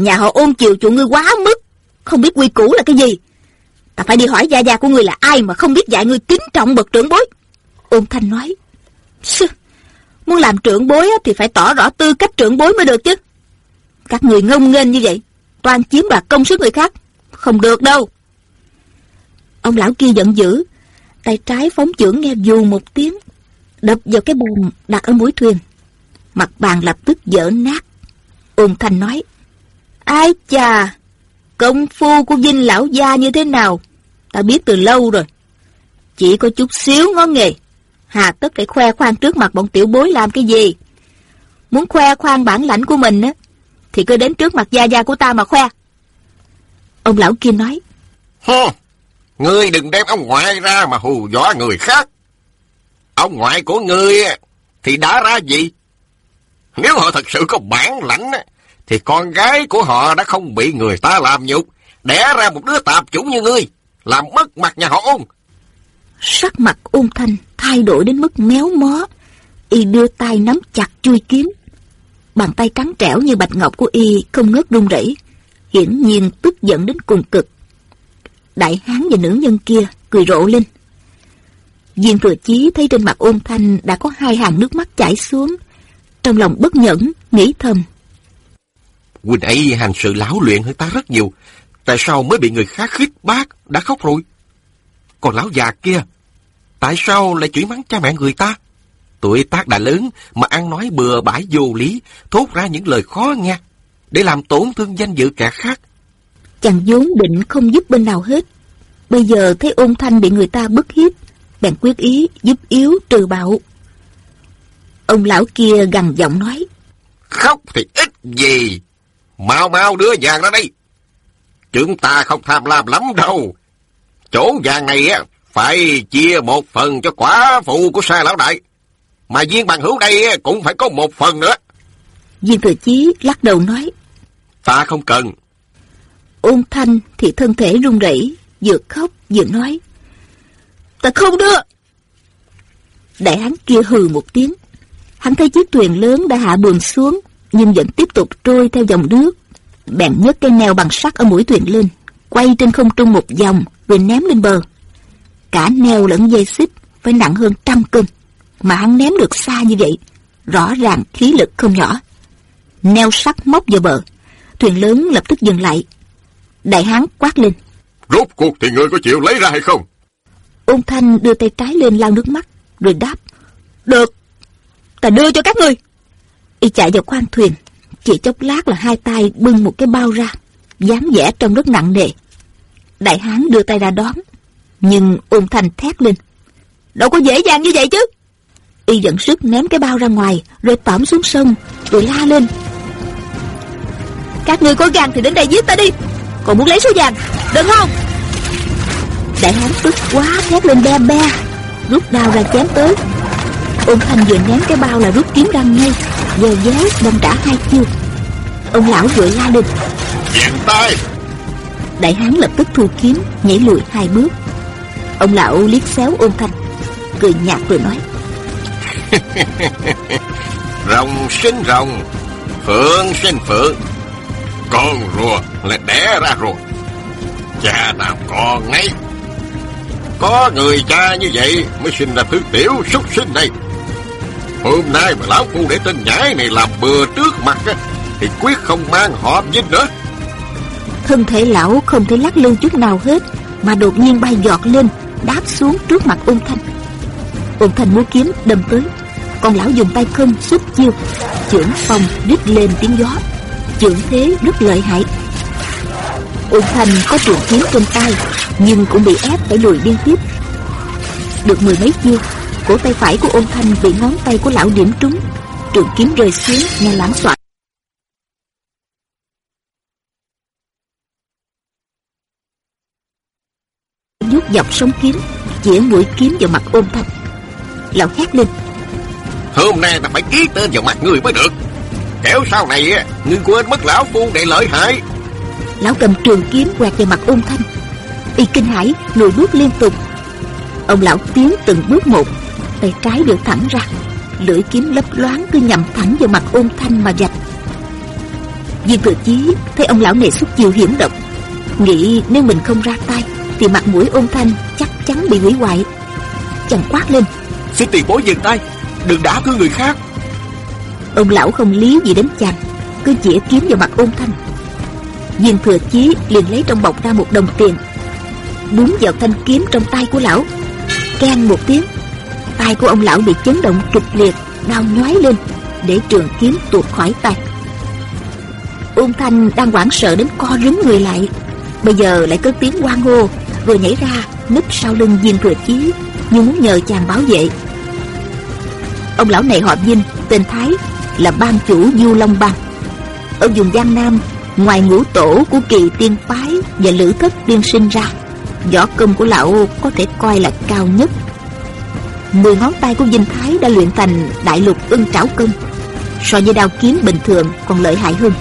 Nhà họ ôn chiều chuộng ngươi quá mức không biết quy củ là cái gì. Ta phải đi hỏi gia gia của ngươi là ai Mà không biết dạy ngươi kính trọng bậc trưởng bối. Ôn thanh nói Sư, Muốn làm trưởng bối thì phải tỏ rõ tư cách trưởng bối mới được chứ. Các người ngông nghênh như vậy Toàn chiếm đoạt công sức người khác Không được đâu. Ông lão kia giận dữ Tay trái phóng chưởng nghe dù một tiếng Đập vào cái bồn đặt ở mũi thuyền. Mặt bàn lập tức dở nát. Ôn thanh nói Ai chà Công phu của Vinh lão gia như thế nào? Ta biết từ lâu rồi. Chỉ có chút xíu ngó nghề. Hà tất phải khoe khoang trước mặt bọn tiểu bối làm cái gì? Muốn khoe khoang bản lãnh của mình á Thì cứ đến trước mặt gia gia của ta mà khoe. Ông lão kia nói. Hơ, ngươi đừng đem ông ngoại ra mà hù dọa người khác. Ông ngoại của ngươi thì đã ra gì? Nếu họ thật sự có bản lãnh thì con gái của họ đã không bị người ta làm nhục Đẻ ra một đứa tạp chủng như ngươi Làm mất mặt nhà họ ôn Sắc mặt ôn thanh thay đổi đến mức méo mó. Y đưa tay nắm chặt chui kiếm. Bàn tay trắng trẻo như bạch ngọc của Y không ngớt run rẩy, hiển nhiên tức giận đến cùng cực. Đại hán và nữ nhân kia cười rộ lên. Diên thừa chí thấy trên mặt ôn thanh đã có hai hàng nước mắt chảy xuống. Trong lòng bất nhẫn, nghĩ thầm. Huynh ấy hành sự lão luyện hơn ta rất nhiều. Tại sao mới bị người khác khích bác, đã khóc rồi? Còn lão già kia, tại sao lại chửi mắng cha mẹ người ta? Tuổi tác đã lớn mà ăn nói bừa bãi vô lý, thốt ra những lời khó nghe, để làm tổn thương danh dự kẻ khác. Chàng vốn định không giúp bên nào hết. Bây giờ thấy ôn thanh bị người ta bức hiếp, bèn quyết ý giúp yếu trừ bạo. Ông lão kia gằn giọng nói. Khóc thì ít gì. Mau mau đưa vàng ra đây. Chúng ta không tham lam lắm đâu. Chỗ vàng này á, phải chia một phần cho quả phụ của sa lão đại. Mà viên bằng hữu đây cũng phải có một phần nữa. Viên thừa chí lắc đầu nói. Ta không cần. Ôn thanh thì thân thể run rẩy, vừa khóc vừa nói. Ta không đưa. Đại hán kia hừ một tiếng. Hắn thấy chiếc thuyền lớn đã hạ buồm xuống, nhưng vẫn tiếp tục trôi theo dòng nước. Bèn nhấc cây neo bằng sắt ở mũi thuyền lên, quay trên không trung một vòng, rồi ném lên bờ. Cả neo lẫn dây xích phải nặng hơn trăm cân, mà hắn ném được xa như vậy, rõ ràng khí lực không nhỏ. Neo sắt móc vào bờ, thuyền lớn lập tức dừng lại. Đại hán quát lên. Rốt cuộc thì ngươi có chịu lấy ra hay không? Ôn thanh đưa tay trái lên lau nước mắt, rồi đáp. Được, ta đưa cho các ngươi. Y chạy vào khoang thuyền, chỉ chốc lát là hai tay bưng một cái bao ra, dáng vẻ trông rất nặng nề. Đại hán đưa tay ra đón, nhưng ôn thành thét lên. Đâu có dễ dàng như vậy chứ. Y dẫn sức ném cái bao ra ngoài, rồi tõm xuống sông, rồi la lên. Các ngươi có gan thì đến đây giết ta đi, còn muốn lấy số vàng, đừng không? Đại hán tức quá thét lên be be, rút đao ra chém tới. Ôn thanh vừa ném cái bao là rút kiếm ra ngay, giờ déo đâm trả hai chiêu. Ông lão vội la lên. Dẹp tay! Đại hán lập tức thu kiếm, nhảy lùi hai bước. Ông lão liếc xéo ôn thanh, cười nhạt rồi nói. rồng sinh rồng, phượng sinh phượng. Con rùa lại đẻ ra rùa. Cha nào còn ngay. Có người cha như vậy mới sinh ra thứ tiểu súc sinh này. Hôm nay mà lão phu để tên nhãi này làm bừa trước mặt á, thì quyết không mang họ dinh nữa. Thân thể lão không thể lắc lư chút nào hết, mà đột nhiên bay giọt lên, đáp xuống trước mặt ôn thanh. Ôn thanh múa kiếm đâm tới, còn lão dùng tay không xuất chiêu, chưởng phong đứt lên tiếng gió, chưởng thế rất lợi hại. Ôn thanh có trường kiếm trong tay, nhưng cũng bị ép phải lùi liên tiếp. Được mười mấy chiêu, cổ tay phải của ôn thanh bị ngón tay của lão điểm trúng, trường kiếm rơi xuống nghe loáng soạn. vuốt dọc sống kiếm chĩa mũi kiếm vào mặt ôn thanh lão hét lên Hôm nay ta phải ký tên vào mặt người mới được. Kéo sau này á, ngươi quên mất lão phu để lợi hại. lão cầm trường kiếm quẹt vào mặt ôn thanh y kinh hãi lùi bước liên tục ông lão tiến từng bước một tay trái đưa thẳng ra. Lưỡi kiếm lấp loáng cứ nhằm thẳng vào mặt ôn thanh mà rạch Viên thừa chí thấy ông lão này xuất chiêu hiểm độc Nghĩ nếu mình không ra tay Thì mặt mũi ôn thanh chắc chắn bị hủy hoại. Chàng quát lên Xin tiền bối dừng tay Đừng đả thương người khác. Ông lão không lý gì đến chàng Cứ chĩa kiếm vào mặt ôn thanh. Viên thừa chí liền lấy trong bọc ra một đồng tiền Đúng vào thanh kiếm trong tay của lão. Keng một tiếng tay của ông lão bị chấn động kịch liệt, đau nhói lên, để trường kiếm tuột khỏi tay. Ôn thanh đang hoảng sợ đến co rúm người lại. Bây giờ lại cất tiếng hoan hô, vừa nhảy ra, núp sau lưng viên thừa chí, như muốn nhờ chàng bảo vệ. Ông lão này họ Vinh tên thái, là ban chủ du long bang. Ở vùng giang nam, ngoài ngũ tổ của kỳ tiên phái và lữ thất tiên sinh ra, võ công của lão có thể coi là cao nhất mười ngón tay của Dinh Thái đã luyện thành đại lục ưng trảo công. So với đao kiếm bình thường còn lợi hại hơn.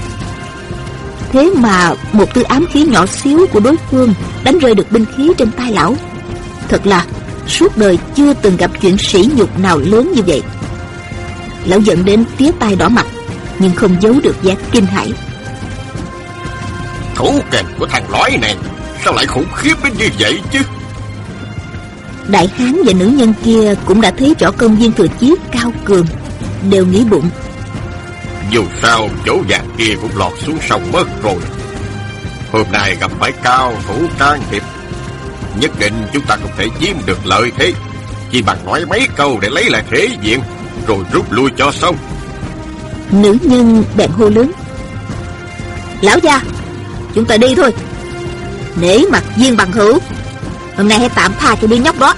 Thế mà một tư ám khí nhỏ xíu của đối phương đánh rơi được binh khí trên tay lão. Thật là, suốt đời chưa từng gặp chuyện sỉ nhục nào lớn như vậy. Lão giận đến tía tay đỏ mặt, nhưng không giấu được vẻ kinh hãi. Thủ kềnh của thằng lõi này, sao lại khủng khiếp đến như vậy chứ? Đại hán và nữ nhân kia cũng đã thấy võ công viên thừa chí cao cường đều nghĩ bụng. Dù sao chỗ vàng kia cũng lọt xuống sông mất rồi. Hôm nay gặp phải cao thủ can thiệp. Nhất định chúng ta không thể chiếm được lợi thế. Chỉ bằng nói mấy câu để lấy lại thế diện rồi rút lui cho xong. Nữ nhân bèn hô lớn. Lão gia chúng ta đi thôi. Nể mặt viên bằng hữu Hôm nay hãy tạm tha cho đứa nhóc đó.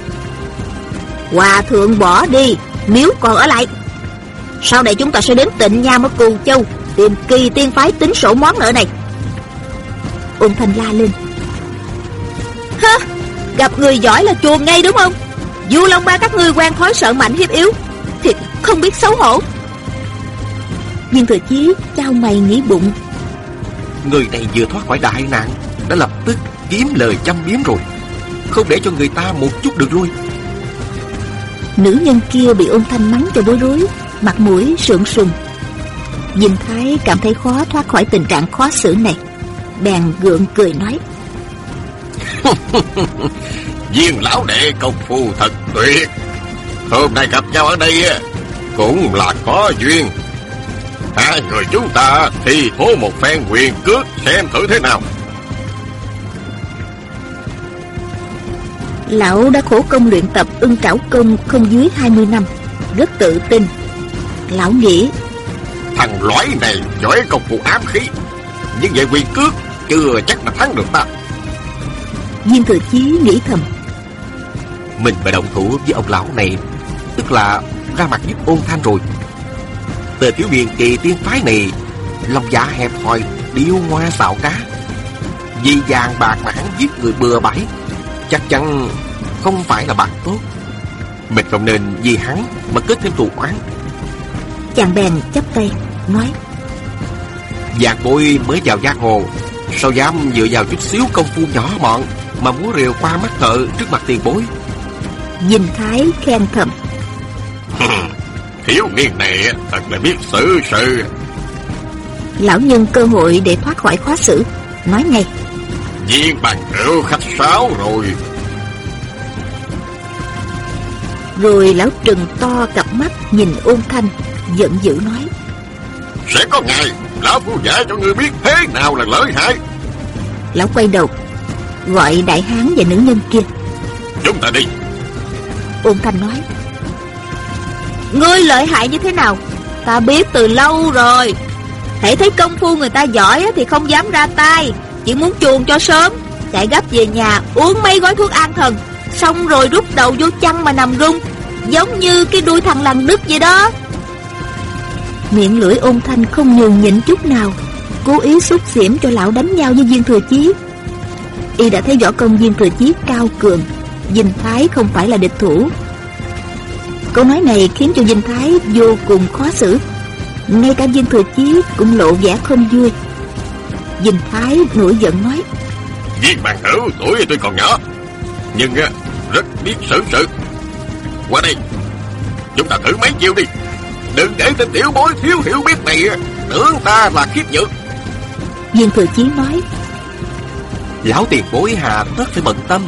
Hòa thượng bỏ đi, Miếu còn ở lại. Sau này chúng ta sẽ đến tịnh nha ở Cù Châu, Tìm kỳ tiên phái tính sổ món nợ này. Ung Thanh la lên. Hơ, Gặp người giỏi là chuồn ngay đúng không? Du Long Ba các ngươi quen thói sợ mạnh hiếp yếu thiệt không biết xấu hổ. Nhưng thừa chí trao mày nghĩ bụng. Người này vừa thoát khỏi đại nạn, Đã lập tức kiếm lời chăm biếm rồi không để cho người ta một chút được lui Nữ nhân kia bị ôn thanh mắng cho bối rối Mặt mũi sượng sùng. Dinh Thái cảm thấy khó thoát khỏi tình trạng khó xử này. Bèn gượng cười nói. Viên lão đệ công phu thật tuyệt. Hôm nay gặp nhau ở đây Cũng là có duyên. Hai người chúng ta thì thố một phen quyền cước Xem thử thế nào Lão đã khổ công luyện tập ưng trảo công không dưới 20 năm. Rất tự tin. Lão nghĩ Thằng lõi này giỏi công phu ám khí Nhưng về quyền cước Chưa chắc là thắng được ta. Viên thừa chí nghĩ thầm Mình phải động thủ với ông lão này Tức là ra mặt giúp ôn thanh rồi. Tờ thiếu niên kỳ tiên phái này Lòng dạ hẹp hòi Điêu ngoa xạo cá. Vì vàng bạc mà hắn giết người bừa bãi Chắc chắn không phải là bạn tốt. Mình không nên vì hắn mà kết thêm thù oán. Chàng bèn chấp tay Nói. Giạc bối mới vào giang hồ Sao dám dựa vào chút xíu công phu nhỏ mọn Mà múa rìu qua mắt thợ trước mặt tiền bối? Dinh Thái khen thầm. Thiếu niên này thật là biết xử sự. Lão nhân cơ hội để thoát khỏi khó xử Nói ngay Viên bằng rượu khách sáo rồi. Rồi lão trừng to cặp mắt nhìn ôn thanh Giận dữ nói. Sẽ có ngày Lão phu dạy cho người biết thế nào là lợi hại. Lão quay đầu Gọi đại hán và nữ nhân kia. Chúng ta đi. Ôn thanh nói. Ngươi lợi hại như thế nào? Ta biết từ lâu rồi. Hãy thấy công phu người ta giỏi Thì không dám ra tay chỉ muốn chuồn cho sớm. Chạy gấp về nhà, uống mấy gói thuốc an thần. Xong rồi rút đầu vô chăn mà nằm rung, Giống như cái đuôi thằng lằn đứt vậy đó. Miệng lưỡi ôn thanh không nhường nhịn chút nào, Cố ý xúc xỉm cho lão đánh nhau với viên thừa chí. Y đã thấy võ công viên thừa chí cao cường, Dinh Thái không phải là địch thủ. Câu nói này khiến cho Dinh Thái vô cùng khó xử. Ngay cả Dinh thừa chí cũng lộ vẻ không vui. Dinh Thái nổi giận nói. Viên bằng hữu tuổi tôi còn nhỏ Nhưng rất biết xử sự. Qua đây Chúng ta thử mấy chiêu đi. Đừng để tên tiểu bối thiếu hiểu biết này Tưởng ta là khiếp nhược. Viên thừa chí nói. Lão tiền bối hà rất phải bận tâm.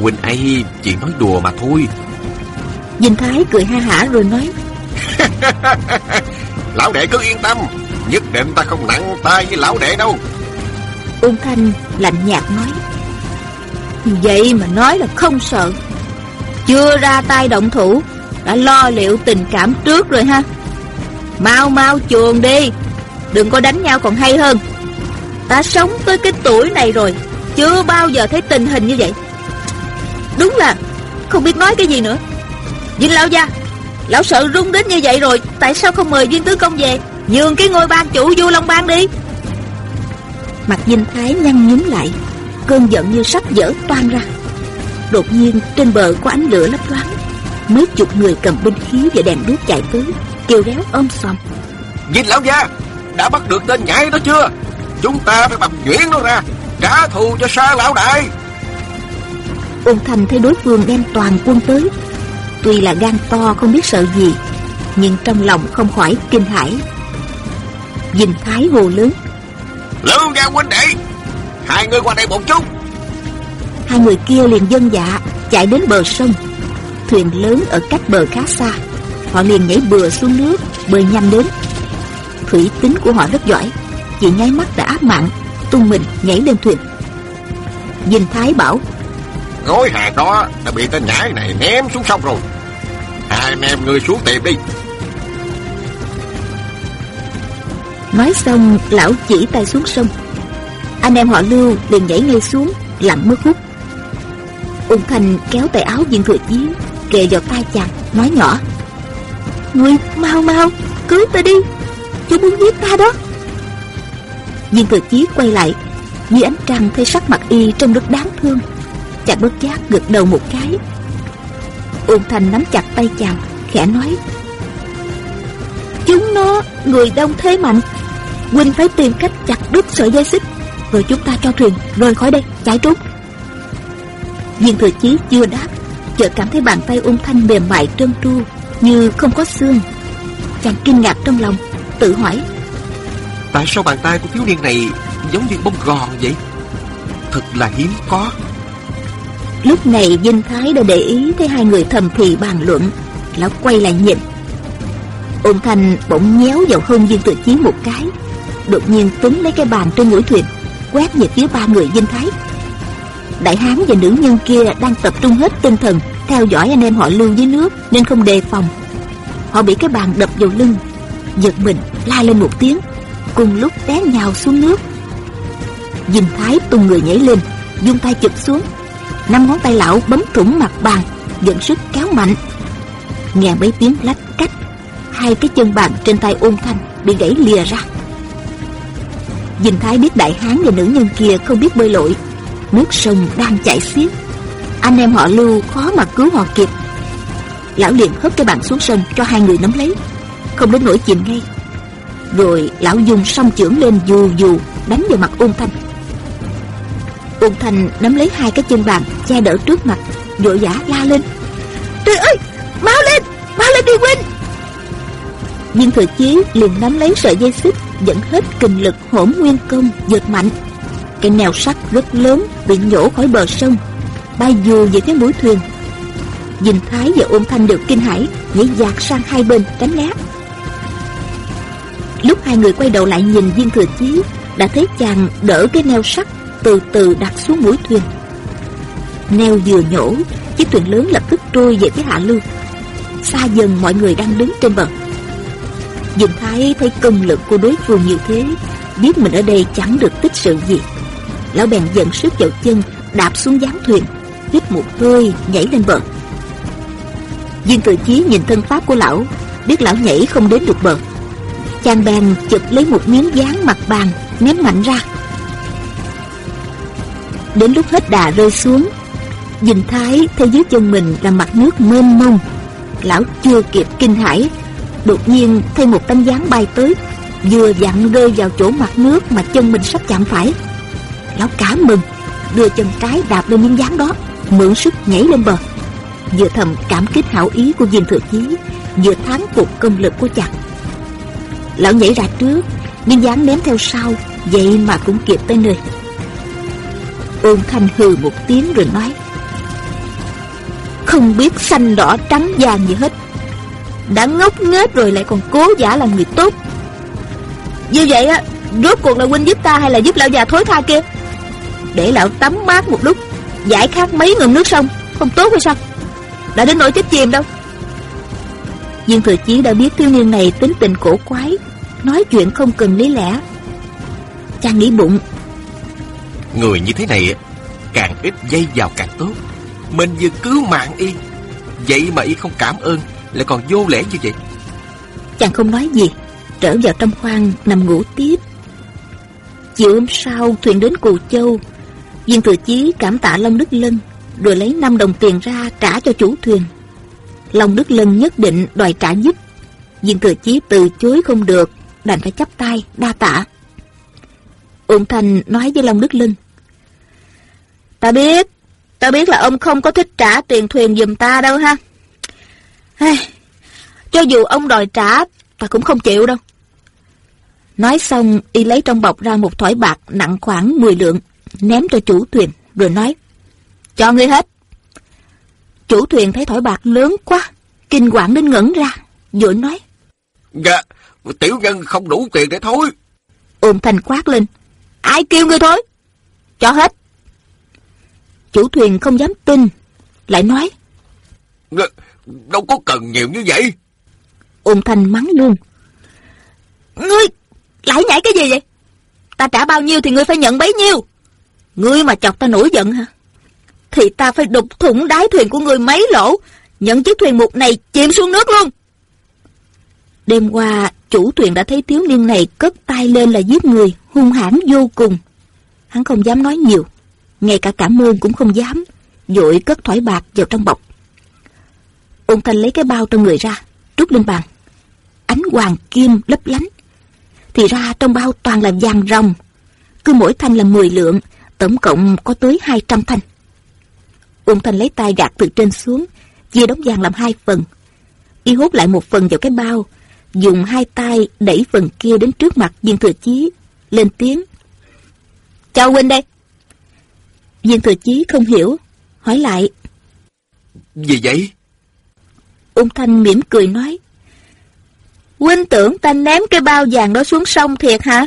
Huynh ấy chỉ nói đùa mà thôi. Dinh Thái cười ha hả rồi nói. Lão đệ cứ yên tâm Nhất định ta không nặng tay với lão đệ đâu. Ung Thanh lạnh nhạt nói, Vậy mà nói là không sợ. Chưa ra tay động thủ, Đã lo liệu tình cảm trước rồi ha. Mau mau chuồn đi, Đừng có đánh nhau còn hay hơn. Ta sống tới cái tuổi này rồi, Chưa bao giờ thấy tình hình như vậy. Đúng là Không biết nói cái gì nữa. Vinh lão gia, Lão sợ rung đến như vậy rồi, Tại sao không mời viên tứ công về? Nhường cái ngôi ban chủ du long bang đi. Mặt dinh thái nhăn nhúm lại Cơn giận như sắp dở toan ra. Đột nhiên trên bờ có ánh lửa lấp loáng. Mấy chục người cầm binh khí và đèn đuốc chạy tới Kêu réo ôm xòm. Dinh lão gia Đã bắt được tên nhãi đó chưa? Chúng ta phải bằng chuyển nó ra Trả thù cho sa lão đại. Ôn thành thấy đối phương đem toàn quân tới. Tuy là gan to không biết sợ gì Nhưng trong lòng không khỏi kinh hãi Dình thái hồ lớn. Lưu gia huynh đệ Hai người qua đây một chút. Hai người kia liền dân dạ Chạy đến bờ sông. Thuyền lớn ở cách bờ khá xa. Họ liền nhảy bừa xuống nước Bơi nhanh đến. Thủy tính của họ rất giỏi Chỉ nháy mắt đã áp mạng Tung mình nhảy lên thuyền. Dình Thái bảo Gói hàng đó đã bị tên nhãi này ném xuống sông rồi. Hai anh em người xuống tìm đi Nói xong, lão chỉ tay xuống sông. Anh em họ lưu liền nhảy ngay xuống, Lặn mất hút. Ung Thành kéo tay áo viên thừa chí Kề vào tay chàng, Nói nhỏ. Ngươi mau mau, Cứu ta đi. Chúng muốn giết ta đó. Viên thừa chí quay lại Dưới ánh trăng thấy sắc mặt y trông rất đáng thương, Chàng bất giác gật đầu một cái. Úng Thành nắm chặt tay chàng, Khẽ nói. Chúng nó, người đông thế mạnh Huynh phải tìm cách chặt đứt sợi dây xích. Rồi chúng ta cho thuyền rời khỏi đây chạy trốn. Viên thừa chí chưa đáp Chợt cảm thấy bàn tay ôn thanh mềm mại trơn tru Như không có xương. Chàng kinh ngạc trong lòng Tự hỏi Tại sao bàn tay của thiếu niên này Giống như bông gòn vậy? Thật là hiếm có. Lúc này Vinh Thái đã để ý Thấy hai người thầm thì bàn luận. Lão quay lại nhìn. Ôn thanh bỗng nhéo vào hông viên tự chí một cái Đột nhiên túm lấy cái bàn trên mũi thuyền Quét về phía ba người dinh Thái. Đại hán và nữ nhân kia đang tập trung hết tinh thần, Theo dõi anh em họ lưu dưới nước Nên không đề phòng. Họ bị cái bàn đập vào lưng, Giật mình, la lên một tiếng, Cùng lúc té nhào xuống nước. Dinh Thái tung người nhảy lên Dung tay chụp xuống. Năm ngón tay lão bấm thủng mặt bàn, Dẫn sức kéo mạnh. Nghe mấy tiếng lách cách, Hai cái chân bàn trên tay ôn thanh Bị gãy lìa ra dình Thái biết đại hán và nữ nhân kia Không biết bơi lội. Nước sông đang chảy xiết. Anh em họ lưu khó mà cứu họ kịp. Lão liền hất cái bàn xuống sông Cho hai người nắm lấy. Không đến nỗi chìm ngay. Rồi lão dùng song chưởng lên dù dù Đánh vào mặt Ung thanh. Ung thanh nắm lấy hai cái chân bàn Che đỡ trước mặt, Vội vã la lên. Trời ơi, mau lên mau lên đi huynh. Viên thừa chí liền nắm lấy sợi dây xích Dẫn hết kinh lực hỗn nguyên công Giật mạnh. Cái nèo sắt rất lớn Bị nhổ khỏi bờ sông, Bay dù về phía mũi thuyền. Dình Thái và ôn thanh đều kinh hãi, Nhảy dạt sang hai bên tránh né. Lúc hai người quay đầu lại nhìn viên thừa chí, Đã thấy chàng đỡ cái neo sắt Từ từ đặt xuống mũi thuyền. Neo vừa nhổ, Chiếc thuyền lớn lập tức trôi về phía hạ lưu. Xa dần mọi người đang đứng trên bờ. Dình Thái thấy công lực của đối phương như thế, Biết mình ở đây chẳng được tích sự gì. Lão bèn dẫn sức vào chân, Đạp xuống gián thuyền, Hít một hơi, nhảy lên bờ. Viên tự chí nhìn thân pháp của lão, Biết lão nhảy không đến được bờ. Chàng bèn chụp lấy một miếng dán mặt bàn, Ném mạnh ra. Đến lúc hết đà rơi xuống Dình Thái thấy dưới chân mình là mặt nước mênh mông. Lão chưa kịp kinh hãi Đột nhiên thấy một tấm dáng bay tới Vừa dặn rơi vào chỗ mặt nước Mà chân mình sắp chạm phải. Lão cả mừng Đưa chân trái đạp lên miếng dáng đó Mượn sức nhảy lên bờ. Vừa thầm cảm kích hảo ý của viên thừa chí Vừa thán phục công lực của chặt, Lão nhảy ra trước miếng dáng ném theo sau Vậy mà cũng kịp tới nơi. Ôn thanh hừ một tiếng rồi nói Không biết xanh đỏ trắng vàng gì hết đã ngốc nghếch rồi lại còn cố giả là người tốt. Như vậy á, Rốt cuộc là huynh giúp ta hay là giúp lão già thối tha kia? Để lão tắm mát một lúc, Giải khát mấy ngụm nước sông, Không tốt hay sao? Đã đến nỗi chết chìm đâu. Nhưng thừa chí đã biết thiếu niên này tính tình cổ quái, Nói chuyện không cần lý lẽ. Chàng nghĩ bụng. Người như thế này Càng ít dây vào càng tốt. Mình vừa cứu mạng y, Vậy mà y không cảm ơn. Lại còn vô lễ như vậy. Chàng không nói gì, Trở vào trong khoang, nằm ngủ tiếp. Chiều hôm sau, thuyền đến Cù Châu, Viên Thừa Chí cảm tạ Long Đức Lân, Rồi lấy 5 đồng tiền ra trả cho chủ thuyền. Long Đức Lân nhất định đòi trả giúp. Viên Thừa Chí từ chối không được, Đành phải chắp tay, đa tạ. Ôn Thành nói với Long Đức Lân, Ta biết Ta biết là ông không có thích trả tiền thuyền giùm ta đâu ha. Cho dù ông đòi trả Ta cũng không chịu đâu. Nói xong y lấy trong bọc ra một thỏi bạc nặng khoảng 10 lượng Ném cho chủ thuyền Rồi nói Cho ngươi hết. Chủ thuyền thấy thỏi bạc lớn quá Kinh quản đến ngẩn ra Vội nói Dạ Tiểu nhân không đủ tiền để thôi Ôm thành quát lên Ai kêu ngươi thôi Cho hết. Chủ thuyền không dám tin Lại nói Đâu có cần nhiều như vậy. Ôn thành mắng luôn. Ngươi Lại nhảy cái gì vậy? Ta trả bao nhiêu thì ngươi phải nhận bấy nhiêu. Ngươi mà chọc ta nổi giận hả? Thì ta phải đục thủng đáy thuyền của ngươi mấy lỗ Nhận chiếc thuyền mục này chìm xuống nước luôn. Đêm qua Chủ thuyền đã thấy thiếu niên này cất tay lên là giết người Hung hãn vô cùng. Hắn không dám nói nhiều Ngay cả cảm ơn cũng không dám Vội cất thỏi bạc vào trong bọc Ôn thanh lấy cái bao trong người ra Trút lên bàn. Ánh hoàng kim lấp lánh. Thì ra trong bao toàn là vàng rồng Cứ mỗi thanh là 10 lượng, Tổng cộng có tới 200 thanh. Ôn thanh lấy tay gạt từ trên xuống, Chia đống vàng làm hai phần. Y hút lại một phần vào cái bao, Dùng hai tay đẩy phần kia đến trước mặt viên thừa chí, Lên tiếng. Chào huynh đây. Viên thừa chí không hiểu, Hỏi lại. Gì vậy? Ung Thanh mỉm cười nói, Huynh tưởng ta ném cái bao vàng đó xuống sông thiệt hả?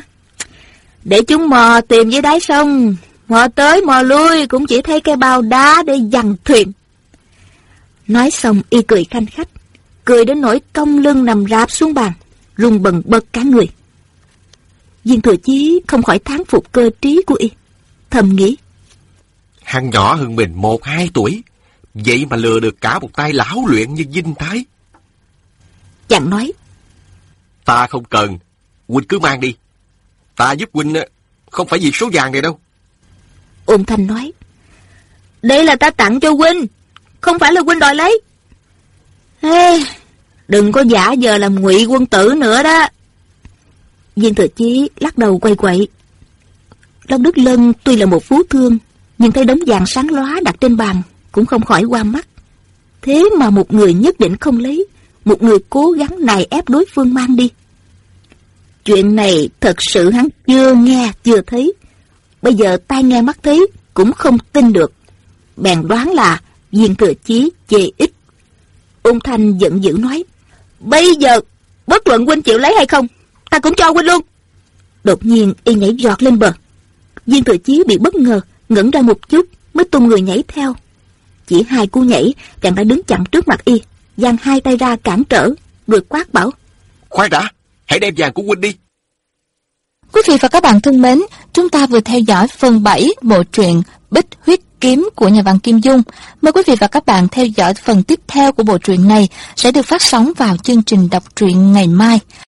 Để chúng mò tìm dưới đáy sông, Mò tới mò lui Cũng chỉ thấy cái bao đá để dằn thuyền. Nói xong, y cười khanh khách, Cười đến nỗi cong lưng nằm rạp xuống bàn Rung bần bật cả người. Viên thừa chí không khỏi thán phục cơ trí của y, Thầm nghĩ Hắn nhỏ hơn mình một hai tuổi Vậy mà lừa được cả một tay lão luyện như Vinh Thái. Chàng nói. Ta không cần. Huynh cứ mang đi. Ta giúp Huynh không phải vì số vàng này đâu. Ôn Thanh nói. Đây là ta tặng cho Huynh Không phải là Huynh đòi lấy. Ê, Đừng có giả giờ làm ngụy quân tử nữa đó. Viên thừa chí lắc đầu quay quậy. Long Đức Lân tuy là một phú thương Nhưng thấy đống vàng sáng lóa đặt trên bàn cũng không khỏi qua mắt. Thế mà một người nhất định không lấy, Một người cố gắng nài ép đối phương mang đi. Chuyện này thật sự hắn chưa nghe, chưa thấy. Bây giờ tai nghe mắt thấy Cũng không tin được. Bèn đoán là viên thừa chí chê ít. Ung Thanh giận dữ nói, Bây giờ bất luận huynh chịu lấy hay không, Ta cũng cho huynh luôn. Đột nhiên y nhảy giọt lên bờ. Viên thừa chí bị bất ngờ, Ngẩn ra một chút, mới tung người nhảy theo. Chỉ hai cú nhảy Chàng đã đứng chặn trước mặt y giang hai tay ra cản trở Rồi quát bảo Khoan đã Hãy đem vàng của huynh đi Quý vị và các bạn thân mến, chúng ta vừa theo dõi phần 7 bộ truyện Bích Huyết Kiếm của nhà văn Kim Dung. Mời quý vị và các bạn theo dõi phần tiếp theo của bộ truyện này sẽ được phát sóng vào chương trình đọc truyện ngày mai.